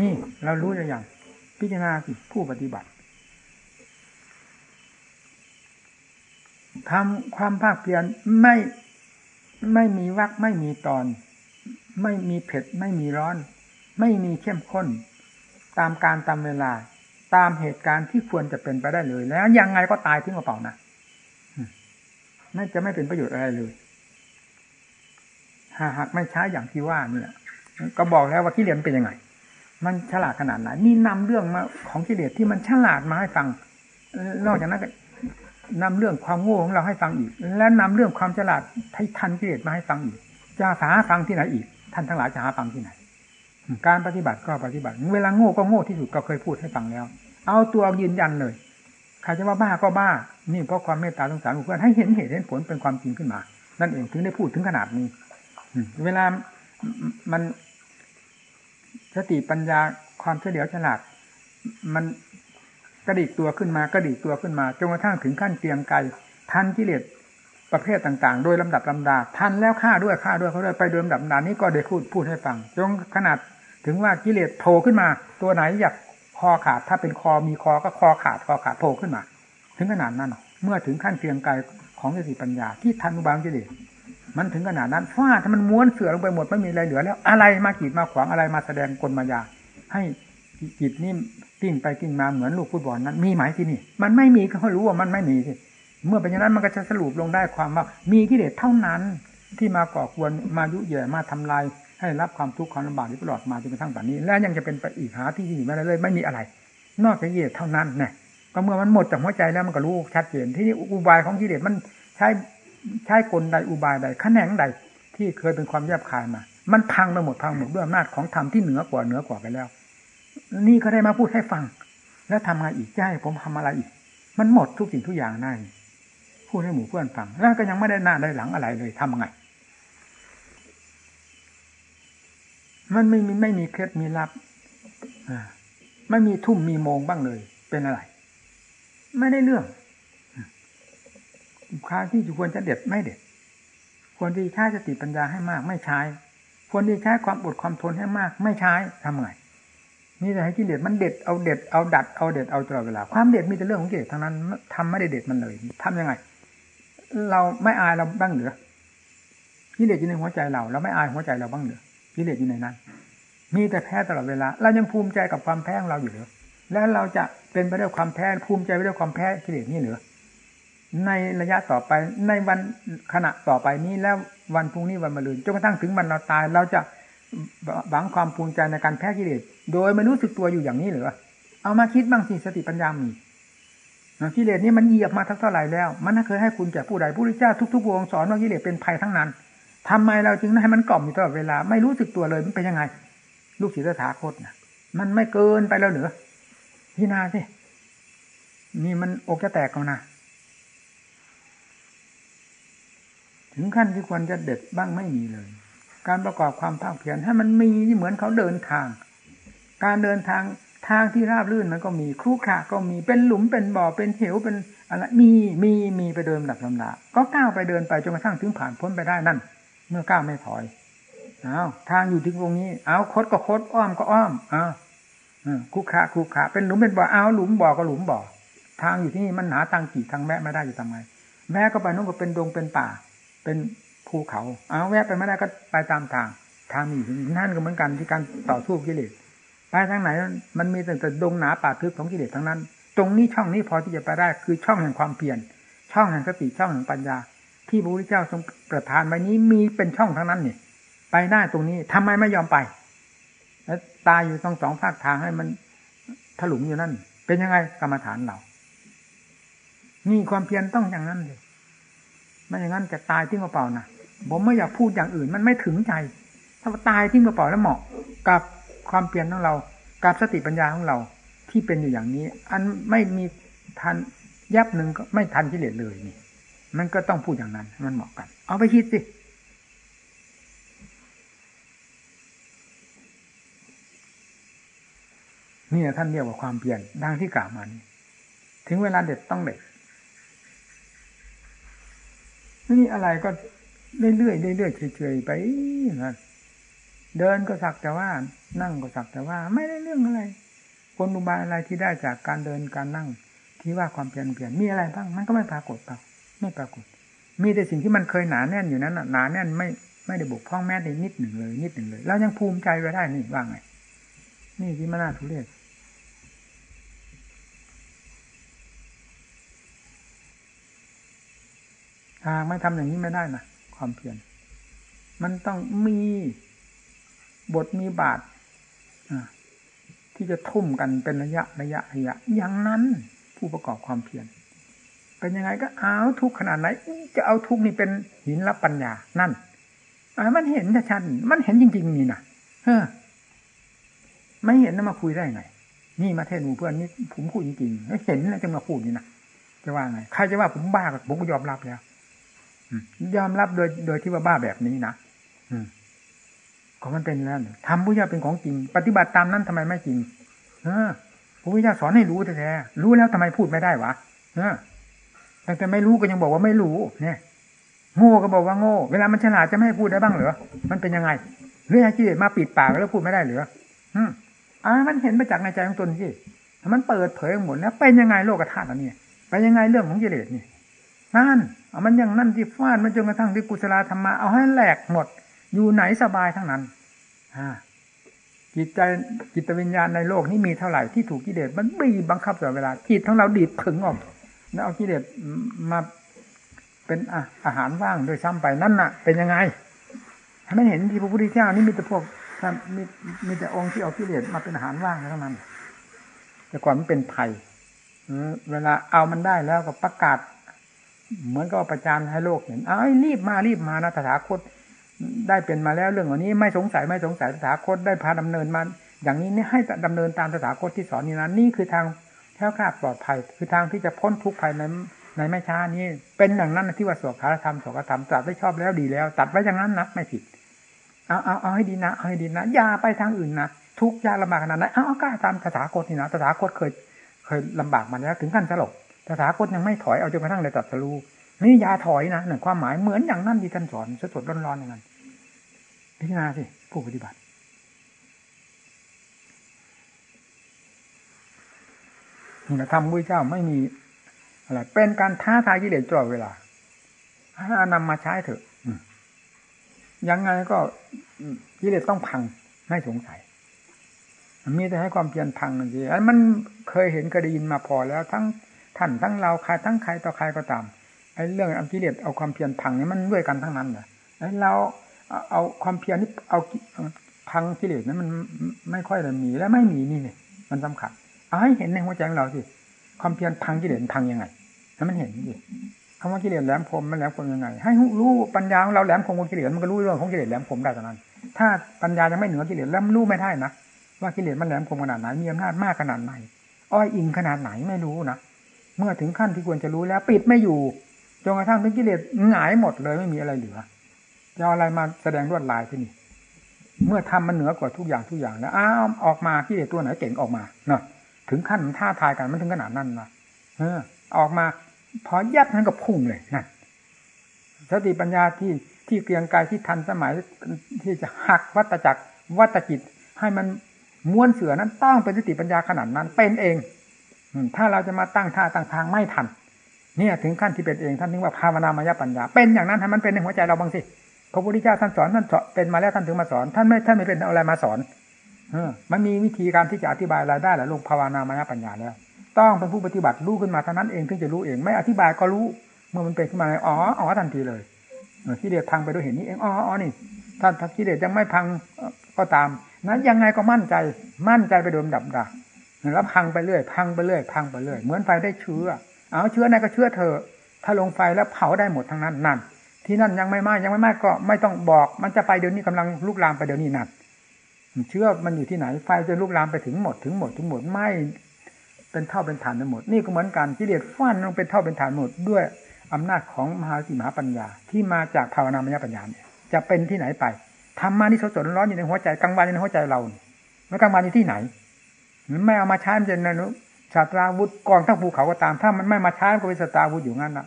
นี่เรารู้อย่าง พิจารณาสิผู้ปฏิบัติทำความภาคเพียรไม่ไม่มีวักไม่มีตอน ไม่มีเผ็ด ไม่มีร้อน ไม่มีเข้มข้น ตามการตามเวลา ตามเหตุการณ์ที่ควรจะเป็นไปได้เลยแล้วยังไงก็ตายทิ้งกระเป๋านะน่าจะไม่เป็นประโยชน์อะไรเลยหากไม่ใช้อย่างที่ว่าเนี่ยก็บอกแล้วว่าที่เรียนเป็นยังไง มันฉลาดขนาดไหนนี่นำเรื่องมาของกิเลสที่มันฉลาดมาให้ฟัง นอกจากนั้นก็นำเรื่องความโง่ของเราให้ฟังอีก และนำเรื่องความฉลาดให้ทันกิเลสมาให้ฟังอีก จะหาฟังที่ไหนอีก ท่านทั้งหลายจะหาฟังที่ไหน การปฏิบัติก็ปฏิบัติ เวลาโง่ก็โง่ที่สุดก็เคยพูดให้ฟังแล้ว เอาตัวยืนยันเลยใครจะว่าบ้าก็บ้า นี่เพราะความเมตตาสงสารเพื่อนให้เห็นเหตุเห็นผลเป็นความจริงขึ้นมา นั่นเองถึงได้พูดถึงขนาดนี้เวลามัน สติปัญญาความเฉลียวฉลาด มันกระดิกตัวขึ้นมากระดิกตัวขึ้นมาจนกระทั่งถึงขั้นเตียงไกลทันกิเลสประเภทต่างๆ โดยลำดับลำดาทันแล้วฆ่าด้วยฆ่าด้วยเขาด้วยไปโดยลำดับลำดานี้ก็ได้พูดพูดให้ฟังจนขนาดถึงว่ากิเลสโผล่ขึ้นมา ตัวไหนอยากคอขาดถ้าเป็นคอมีคอก็คอขาดคอขาดโผล่ขึ้นมา ถึงขนาดนั้น เมื่อถึงขั้นเตียงไกลของสติปัญญาที่ทันอุบางกิเลส มันถึงขนาดนั้นฟาดถ้ามันม้วนเสือลงไปหมดไม่มีอะไรเหลือแล้ว อะไรมากีดมาขวางอะไรมาแสดงกลมายา ให้จิตนี่กิ้งไปกิ้งมาเหมือนลูกฟุตบอลนั้น มีไหมที่นี่ มันไม่มีก็รู้ว่ามันไม่มีสิเมื่อเป็นอย่างนั้นมันก็จะสรุปลงได้ความว่า มีกิเลสเท่านั้น ที่มาก่อควรมายุแย่มาทำลายให้รับความทุกข์ความลำบากที่ตลอดมาจนกระทั่งปัจจุบันนี้ และยังจะเป็นไปอีกหาที่ที่ไม่ได้เลยไม่มีอะไร นอกจากกิเลสเท่านั้นเนี่ยก็เมื่อมันหมดจากหัวใจแล้วมันก็รู้ชัดเจนที่นี่อุบายของกิเลสมันใช้ ใช้กลใดอุบายใดแขนงใดที่เคยเป็นความแยบคายมา มันพังไปหมดพังหมดด้วยอำนาจของธรรมที่เหนือกว่าเหนือกว่าไปแล้ว นี่ก็ได้มาพูดให้ฟัง แล้วทำไงอีกจะให้ผมทำอะไรอีก มันหมดทุกสิ่งทุกอย่างได้พูดให้หมู่เพื่อนฟัง แล้วก็ยังไม่ได้หน้าได้หลังอะไรเลยทำไง มันไม่มีไม่มีเคล็ดมีลับไม่มีทุ่มมีโมงบ้างเลย เป็นอะไร ไม่ได้เรื่อง ค่าที่ควรจะเด็ดไม่เด็ด ควรที่ใช้สติปัญญาให้มากไม่ใช้ ควรที่ใช้ความอดความทนให้มากไม่ใช้ทำไงมีแต่ให้กิเลสมันเด็ดเอาเด็ดเอาดัดเอาเด็ดเอาตลอดเวลาความเด็ดมีแต่เรื่องของกิเลสทั้งนั้นทำไม่ได้เด็ดมันเลยทํำยังไง เราไม่อายเราบ้างเหรือกิเลสอยู่ในหัวใจเราเราไม่อายหัวใจเราบ้างเหรือกิเลสอยู่ในนั้น มีแต่แพ้ตลอดเวลา เรายังภูมิใจกับความแพ้ของเราอยู่เหรือแล้วเราจะเป็นไปด้วยความแพ้ภูมิใจไปด้วยความแพ้กิเลสนี่เหรือ ในระยะต่อไปในวันขณะต่อไปนี้แล้ววันพรุ่งนี้วันมะรืนจนกระทั่งถึงวันเราตาย เราจะหวังความภูมิใจในการแพ้กิเลสโดยไม่รู้สึกตัวอยู่อย่างนี้หรือเอามาคิดบ้างสิสติปัญญามีกิเลสนี้มันเหยียบมาทั้งเท่าไหร่แล้ว มันเคยให้คุณแก่ผู้ใดผู้ริจ้าทุกๆวงสอนว่ากิเลสเป็นภัยทั้งนั้นทำไมเราจึงให้มันกล่อมอยู่ตลอดเวลา ไม่รู้สึกตัวเลยมันเป็นยังไง ลูกศิษย์ถาคตนะมันไม่เกินไปแล้วเหรือพี่นาสินี่มันอกจะแตกกันนะ ถึงขั้นที่ควรจะเด็ดบ้างไม่มีเลย การประกอบความภาคเพียรให้มันมีเหมือนเขาเดินทาง การเดินทางทางที่ราบรื่นมันก็มีครุขระก็มีเป็นหลุมเป็นบ่อเป็นเหวเป็นอะไรมีมีมีไปเดินดับลำดาก็ก้าวไปเดินไปจนกระทั่งถึงผ่านพ้นไปได้นั่น เมื่อก้าวไม่ถอยเอาทางอยู่ที่ตรงนี้ เอาคดก็คดอ้อมก็อ้อมเอาคุขะคุขะเป็นหลุมเป็นบ่อเอาหลุมบ่อก็หลุมบ่อทางอยู่ที่นี่มันหาทางกี่ทางแวะไม่ได้อยู่ทำไมแม้ก็ไปนู้นก็เป็นดงเป็นป่า เป็นภูเขา เอาแวะไปไม่ได้ก็ไปตามทาง ทางมีนั่นก็เหมือนกันที่การต่อสู้กิเลสไปทางไหนมันมีแต่ต่ดงหนาป่าทึบของกิเลสทั้งนั้น ตรงนี้ช่องนี้พอที่จะไปได้คือช่องแห่งความเพียรช่องแห่งสติช่องแห่งปัญญา ที่พระพุทธเจ้าทรงประทานไว้นี้มีเป็นช่องทั้งนั้นนี่ไปได้ตรงนี้ทำไมไม่ยอมไป แล้วตายอยู่ต้องสองภาคทางให้มันถลุงอยู่นั่น เป็นยังไงกรรมฐานเรานี่ความเพียรต้องอย่างนั้นเลย ไม่อย่างนั้นจะตายทิ้งกระเป๋านะผมไม่อยากพูดอย่างอื่นมันไม่ถึงใจ ถ้าตายทิ้งกระเป๋าแล้วเหมาะกับความเพียรของเรา กับสติปัญญาของเราที่เป็นอยู่อย่างนี้ อันไม่มีทันยับหนึ่งก็ไม่ทันกิเลสเลยนี่ มันก็ต้องพูดอย่างนั้น มันเหมาะกัน เอาไปคิดสินี่ท่านเรียกว่าความเพียรดังที่กล่าวมานี้ถึงเวลาเด็ดต้องเด็ด นี่อะไรก็เรื่อยๆเรื่อยๆเฉยๆไปนะเดินก็สักแต่ว่า นั่งก็สักแต่ว่า ไม่ได้เรื่องอะไรคนอุบายอะไรที่ได้จากการเดินการนั่ง ที่ว่าความเพียรเปลี่ยนมีอะไรบ้างมันก็ไม่ปรากฏเปล่าไม่ปรากฏ มีแต่สิ่งที่มันเคยหนาแน่นอยู่นั้นหนาแน่นไม่ไม่ได้บกพร่องแม้แต่นิดหนึ่งเลย นิดหนึ่งเลย แล้วยังภูมิใจไว้ได้นี่ว่าไง นี่ที่มันน่าทุเรศาไม่ทำอย่างนี้ไม่ได้นะความเพียรมันต้องมีบทมีบาทที่จะทุ่มกันเป็นระยะระยะระยะ อย่างนั้นผู้ประกอบความเพียรเป็นยังไงก็เอาทุกขนาดไหนจะเอาทุกนี่เป็นหินรับปัญญานั่นมันเห็นชัดมันเห็นจริง ๆ นี่นะเฮ้อไม่เห็นนะมาคุยได้ไง นี่มาเทศหมู่เพื่อนนี่ผมพูดจริงๆเห็นแล้วจะมาพูดนี่นะจะว่าไงใครจะว่าผมบ้าผมก็ยอมรับแล้ว ยอมรับโดยโดยที่ว่าบ้าแบบนี้นะอืมก็มันเป็นแล้วทำพุทธเจ้าเป็นของจริง ปฏิบัติตามนั้นทำไมไม่จริง เออพระพุทธเจ้าสอนให้รู้แท้ๆรู้แล้วทำไมพูดไม่ได้วะเออแต่ไม่รู้ก็ยังบอกว่าไม่รู้ เนี่ย โง่ก็บอกว่าโง่ เวลามันฉลาดจะไม่ให้พูดได้บ้างเหรอมันเป็นยังไงเรื่องกิเลสมาปิดปากแล้วพูดไม่ได้เหรออืมอ่ามันเห็นมาจากในใจของตนที่มันเปิดเผยหมดแล้วเป็นยังไงโลกธาตุอันนี้เป็นยังไงเรื่องของกิเลสนี่ นั่นเอามันอย่างนั่นที่ฟาดมันจนกระทั่งที่กุศลธรรมะเอาให้แหลกหมด อยู่ไหนสบายทั้งนั้นจิตใจจิตวิญญาณในโลกนี้มีเท่าไหร่ที่ถูกกิเลสมันบีบบังคับตลอดเวลาจิตของเราดีดผึ่งออกแล้วเอากิเลสมาเป็นอาหารว่างโดยซ้ำไปนั่นน่ะ เป็นยังไงถ้าไม่เห็นที่พระพุทธเจ้านี่มีแต่พวกมีมีแต่องค์ที่เอากิเลสมาเป็นอาหารว่างเท่านั้น แต่ก่อนมันเป็นภัยเวลาเอามันได้แล้วก็ประกาศ เหมือนกับประจานให้โลกเห็นอ้ยรีบมารีบมานะตถาคตได้เป็นมาแล้วเรื่องอันนี้ไม่สงสัยไม่สงสัยตถาคตได้พาดำเนินมา อย่างนี้นี่ให้ดำเนินตามตถาคตที่สอนนี้นะนี่คือทางแท้คลาดปลอดภัย คือทางที่จะพ้นทุกข์ภายในในไม่ช้านี้ เป็นอย่างนั้นที่ว่าสวขาธรรมสวขาธรรมตัดไว้ชอบแล้วดีแล้ว ตัดไว้อย่างนั้นนะไม่ผิดเอาเอาเอาให้ดีนะเอาให้ดีนะอย่าไปทางอื่นนะทุกยากลำบากขนาดไหนเอาเอากล้าตามตถาคตนี่นะตถาคตเคย เคยลำบากมาแล้วถึงขั้นสลบ ตถาคตยังไม่ถอยเอาจนกระทั่งเลยตัดสรู้นี่ยาถอยนะนั่นความหมายเหมือนอย่างนั้นที่ท่านสอนสดๆร้อนๆอย่างนั้นพิจารณาสิผู้ปฏิบัตินี่นะธรรมพุทธเจ้าไม่มีอะไรเป็นการท้าทายกิเลสตลอดเวลาให้นำมาใช้เถอะยังไงก็กิเลสต้องพังไม่สงสัยมีแต่ให้ความเพียรพังนั่นสิอันมันเคยเห็นกระดินมาพอแล้ว ทั้ง ท่านทั้งเราใครทั้งใครต่อใครก็ตามไอ้เรื่องอักิเลสเอาความเพียรพังนี่มันด้วยกันทั้งนั้นเลยไอ้เราเอาความเพียรนี่เอาพังกิเลสนั้นมันไม่ค่อยจะมีและไม่มีนี่เนี่ยมันสำคัญเอาให้เห็นในหัวใจของเราสิความเพียรพังกิเลสพังยังไงให้มันเห็นสิคำว่ากิเลสแหลมคมมันแหลมคมยังไง ให้รู้ปัญญาของเราแหลมคมของกิเลสมันก็รู้เรื่องของกิเลสแหลมคมได้เท่านั้น ถ้าปัญญายังไม่เหนือกิเลสแล้วรู้ไม่ได้นะว่ากิเลสมันแหลมคมขนาดไหนมีอำนาจมากขนาดไหนอ้อยอิงขนาดไหนไม่รู้นะ เมื่อถึงขั้นที่ควรจะรู้แล้ว ปิดไม่อยู่จนกระทั่งถึงกิเลสหงายหมดเลยไม่มีอะไรเหลือจะอะไรมาแสดงรวดลายที่นี่ เมื่อทำมันเหนือกว่าทุกอย่างทุกอย่างแล้วอ้าวออกมากิเลสตัวไหนเก่งออกมาเนาะถึงขั้นมันท่าทายกันมันถึงขนาดนั้นนะเออ ออกมาพอยัดนั้นก็พุ่งเลยนั่นสติปัญญาที่ที่เกรียงกายที่ทันสมัยที่จะหักวัตจักรวัตจิต ให้มันม้วนเสือนั้นต้องเป็นสติปัญญาขนาดนั้น เป็นเอง ถ้าเราจะมาตั้งท่าตั้งทางไม่ทันเนี่ยถึงขั้นที่เป็นเองท่านถึงว่าภาวนามายปัญญา เป็นอย่างนั้นให้มันเป็นในหัวใจเราบ้างสิพระพุทธเจ้าท่านสอนท่านเป็นมาแล้วท่านถึงมาสอน ท่านไม่ท่านไม่เป็นอะไรมาสอนเออมันมีวิธีการที่จะอธิบายอะไรได้หละลงภาวนามายปัญญาแล้ว ต้องเป็นผู้ปฏิบัติรู้ขึ้นมาเท่านั้นเองถึงจะรู้เองไม่อธิบายก็รู้ เมื่อมันเป็นขึ้นมาอ๋ออ๋อทันทีเลยที่เดียพังไปด้วยเห็นนี้เองอ๋ออ๋อนี่ท่านกิเลสยังไม่พังก็ตามนั้นยังไงก็มั่นใจมั่นใจไปโดยดับดับ แล้วพังไปเรื่อยพังไปเรื่อยพังไปเรื่อยเหมือนไฟได้เชื้อ เอาเชื้อไหนก็เชื้อเธอถ้าลงไฟแล้วเผาได้หมดทั้งนั้นนั่นที่นั่นยังไม่ไหม้ยังไม่ไหม้ก็ไม่ต้องบอก มันจะไปเดี๋ยวนี้กำลังลุกลามไปเดี๋ยวนี้นั่นเชื้อมันอยู่ที่ไหนไฟจะลุกลามไปถึงหมดถึงหมดถึงหมดไหม้เป็นเท่าเป็นฐานไปหมด นี่ก็เหมือนกันกิเลสฟันลงเป็นเท่าเป็นฐานหมดด้วยอำนาจของมหาสิมหาปัญญา ที่มาจากภาวนามยปัญญาเนี่ยจะเป็นที่ไหนไปทำมานี่สดๆร้อนอยู่ในหัวใจกลางวันในหัวใจเราไม่กลางวันอยู่ที่ไหน ไม่เอามาใช้มันจะนะนุชาตราวุธกองทั้งภูเขาก็ตาม ถ้ามันไม่มาใช้ก็เป็นสตาวุธอยู่งั้นนะ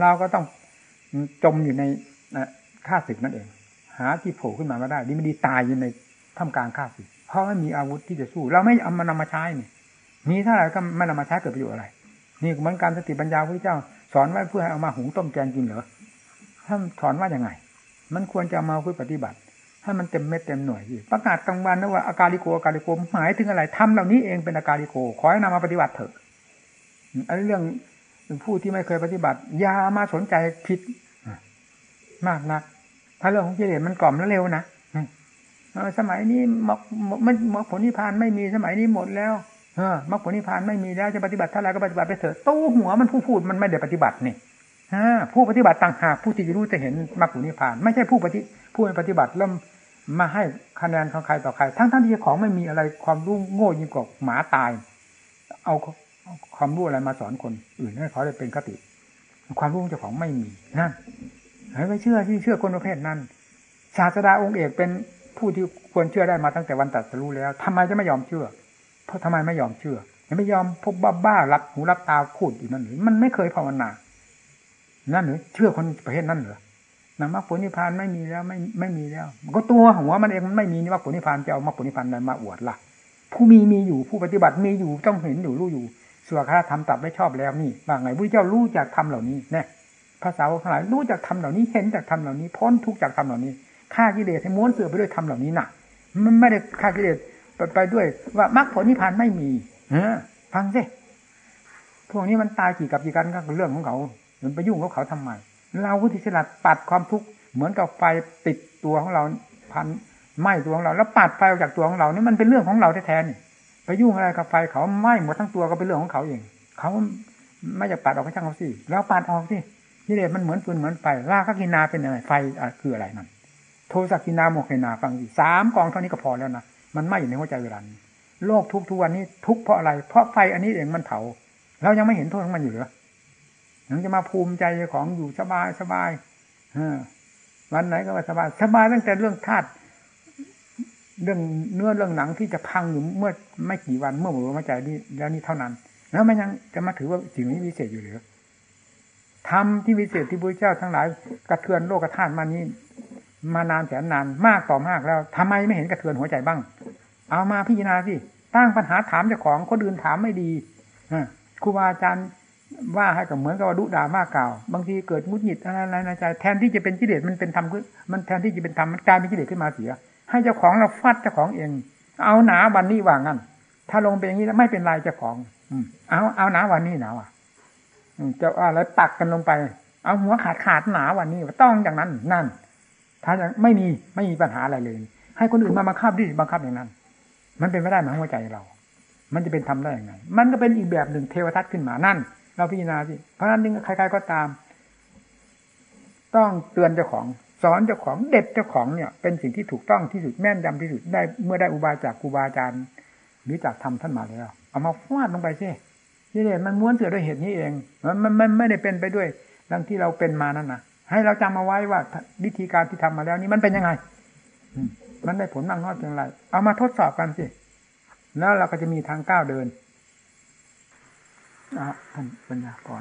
เราก็ต้องจมอยู่ในข้าศึกนั่นเอง หาที่โผล่ขึ้นมาก็ได้ดีไม่ดีตายอยู่ในท่ามกลางข้าศึก เพราะไม่มีอาวุธที่จะสู้ เราไม่เอามานำมาใช้นี่มีเท่าไหร่ก็ไม่นำมาใช้เกิดประโยชน์อะไร นี่เหมือนการสติปัญญาพระเจ้า สอนไว้เพื่อให้เอามาหุงต้มแกงกินเหรอท่านสอนว่าอย่างไง มันควรจะมาคุยปฏิบัติ ให้มันเต็มเม็ดเต็มหน่วยที่ประกาศกลางวันนะว่าอาการิโกอาการิโกหมายถึงอะไรทำเหล่านี้เองเป็นอาการิโก ขอให้นำมาปฏิบัติเถอะอันเรื่องผู้ที่ไม่เคยปฏิบัติอย่ามาสนใจผิดมากนักถ้าเรื่องของกิเลสมันกล่อมแล้วเร็วนะสมัยนี้มรรคมรรคผลนิพพานไม่มีสมัยนี้หมดแล้วเออมรรคผลนิพพานไม่มีแล้วจะปฏิบัติเท่าไรก็ปฏิบัติไปเถอะตู้หัวมันผู้พูดมันไม่ได้ปฏิบัตินี่ ผู้ปฏิบัติต่างหากผู้ที่จะรู้จะเห็นมรรคผลนิพพาน ไม่ใช่ผู้ปฏิผู้ปฏิบัติเริ่มมาให้คะแนนของใครต่อใคร ทั้งทั้งที่ของไม่มีอะไรความรู้โง่ยิ่งกว่าหมาตาย เอาความรู้อะไรมาสอนคนอื่นให้เขาได้เป็นคติ ความรู้เจ้าของไม่มีนั่นไม่เชื่อที่เชื่อคนประเภทนั้น ศาสดาองค์เอกเป็นผู้ที่ควรเชื่อได้มาตั้งแต่วันตัดสรู้แล้วทำไมจะไม่ยอมเชื่อ เพราะทำไมไม่ยอมเชื่อไม่ยอมพบบ้าบ้ารับหูรับตาพูดอยู่นั่นหรือมันไม่เคยภาวนา นั่นหรือเชื่อคนประเภทนั้นเหรอนามรรคผลนิพพานไม่มีแล้วไม่ไม่มีแล้วก็ตัวหัวมันเองมันไม่มีนี่ว่าผลนิพพานจะเอามรรคผลนิพพานอะไรมาอวดล่ะ ผู้มีมีอยู่ผู้ปฏิบัติมีอยู่ต้องเห็นอยู่รู้อยู่สวนคาธรรมตัดไม่ชอบแล้วนี่ว่าไงพระเจ้ารู้จากธรรมเหล่านี้เนี่ยภาษาทั้งหลายรู้จากธรรมเหล่านี้เห็นจากธรรมเหล่านี้พ้นทุกจากธรรมเหล่านี้ฆ่ากิเลสให้ม้วนเสือไปด้วยธรรมเหล่านี้น่ะ มันไม่ได้ฆ่ากิเลสไปไปด้วย ว่ามรรคผลนิพพานไม่มีเออฟังสิพวกนี้มันตายกี่กับกี่กันก็เรื่องของเขา มันไปยุ่งกับเขาทำไม เราพุทธิฉลาดปัดความทุกข์เหมือนกับไฟติดตัวของเราพันไหม้ตัวของเรา แล้วปัดไฟออกจากตัวของเรานี่มันเป็นเรื่องของเราแท้ๆนี่ไปยุ่งอะไรกับไฟเขาไหม้หมดทั้งตัวก็เป็นเรื่องของเขาเอง เขาไม่จะปัดออกให้ช่างเขาสิแล้วปัดออกสิกิเลสมันเหมือนฟืนเหมือนไฟรากกินาเป็นอะไรไฟคืออะไรนั่นโทสักกินาโมกนาฟังสิสามกองเท่านี้ก็พอแล้วนะมันไหม้อยู่ในหัวใจเวลานี้โลกทุกทุกวันนี้ทุกเพราะอะไร เพราะไฟอันนี้เองมันเผา เรายังไม่เห็นโทษของมันอยู่หรอ ยังจะมาภูมิใจของอยู่สบายสบายวันไหนก็ว่าสบายสบายตั้งแต่เรื่องธาตุเรื่องเนื้อเรื่องหนังที่จะพังอยู่เมื่อไม่กี่วันเมื่อหมดหัวใจนี่แล้วนี่เท่านั้น แล้วมันยังจะมาถือว่าสิ่งนี้วิเศษอยู่หรือธรรมที่วิเศษที่พระเจ้าทั้งหลายกระเทือนโลกธาตุมานี้มานานแสนนานมากต่อมากแล้วทำไมไม่เห็นกระเทือนหัวใจบ้าง เอามาพิจารณาสิตั้งปัญหาถามเจ้าของคนอื่นถามไม่ดีครูบาอาจารย์ ว่าให้กับเหมือนกับดุด่าว่าเก่าบางทีเกิดมุดหงิดอะไรในใจแทนที่จะเป็นกิเลสมันเป็นธรรมขึ้นมันแทนที่จะเป็นธรรมมันกลายเป็นกิเลสขึ้นมาเสีย ให้เจ้าของเราฟัดเจ้าของเอง เอาหนาวันนี้ว่างั้น ถ้าลงเป็นอย่างนี้แล้วไม่เป็นไรเจ้าของ อืมเอาเอาหนาวันนี้หนาว่ะจะอะไรตักกันลงไป เอาหัวขาดขาดหนาวันนี้ต้องอย่างนั้นนั่น ถ้ายังไม่มีไม่มีปัญหาอะไรเลย ให้คนอื่นมาบังคับดิบังคับอย่างนั้น มันเป็นไม่ได้หมายหัวใจเรา มันจะเป็นทำได้อย่างไง มันก็เป็นอีกแบบหนึ่งเทวทัศน์ขึ้นมานั่น เราพิจารณาสิเพราะนั้นนึงใครๆก็ตาม ต้องเตือนเจ้าของ สอนเจ้าของเด็ดเจ้าของเนี่ย เป็นสิ่งที่ถูกต้องที่สุดแม่นยำที่สุดได้เมื่อได้อุบายจากครูบาอาจารย์หรือจากธรรมท่านมาแล้วเอามาฟาดลงไปสินี่เนี่ยมันม้วนเสือด้วยเหตุนี้เองมันมันไม่ได้เป็นไปด้วยดังที่เราเป็นมานั่นนะให้เราจำมาไว้ว่าวิธีการที่ทำมาแล้วนี่มันเป็นยังไงมันได้ผลมากน้อยเพียงไรเอามาทดสอบกันสิแล้วเราก็จะมีทางก้าวเดิน อะท่านปัญญาก่อ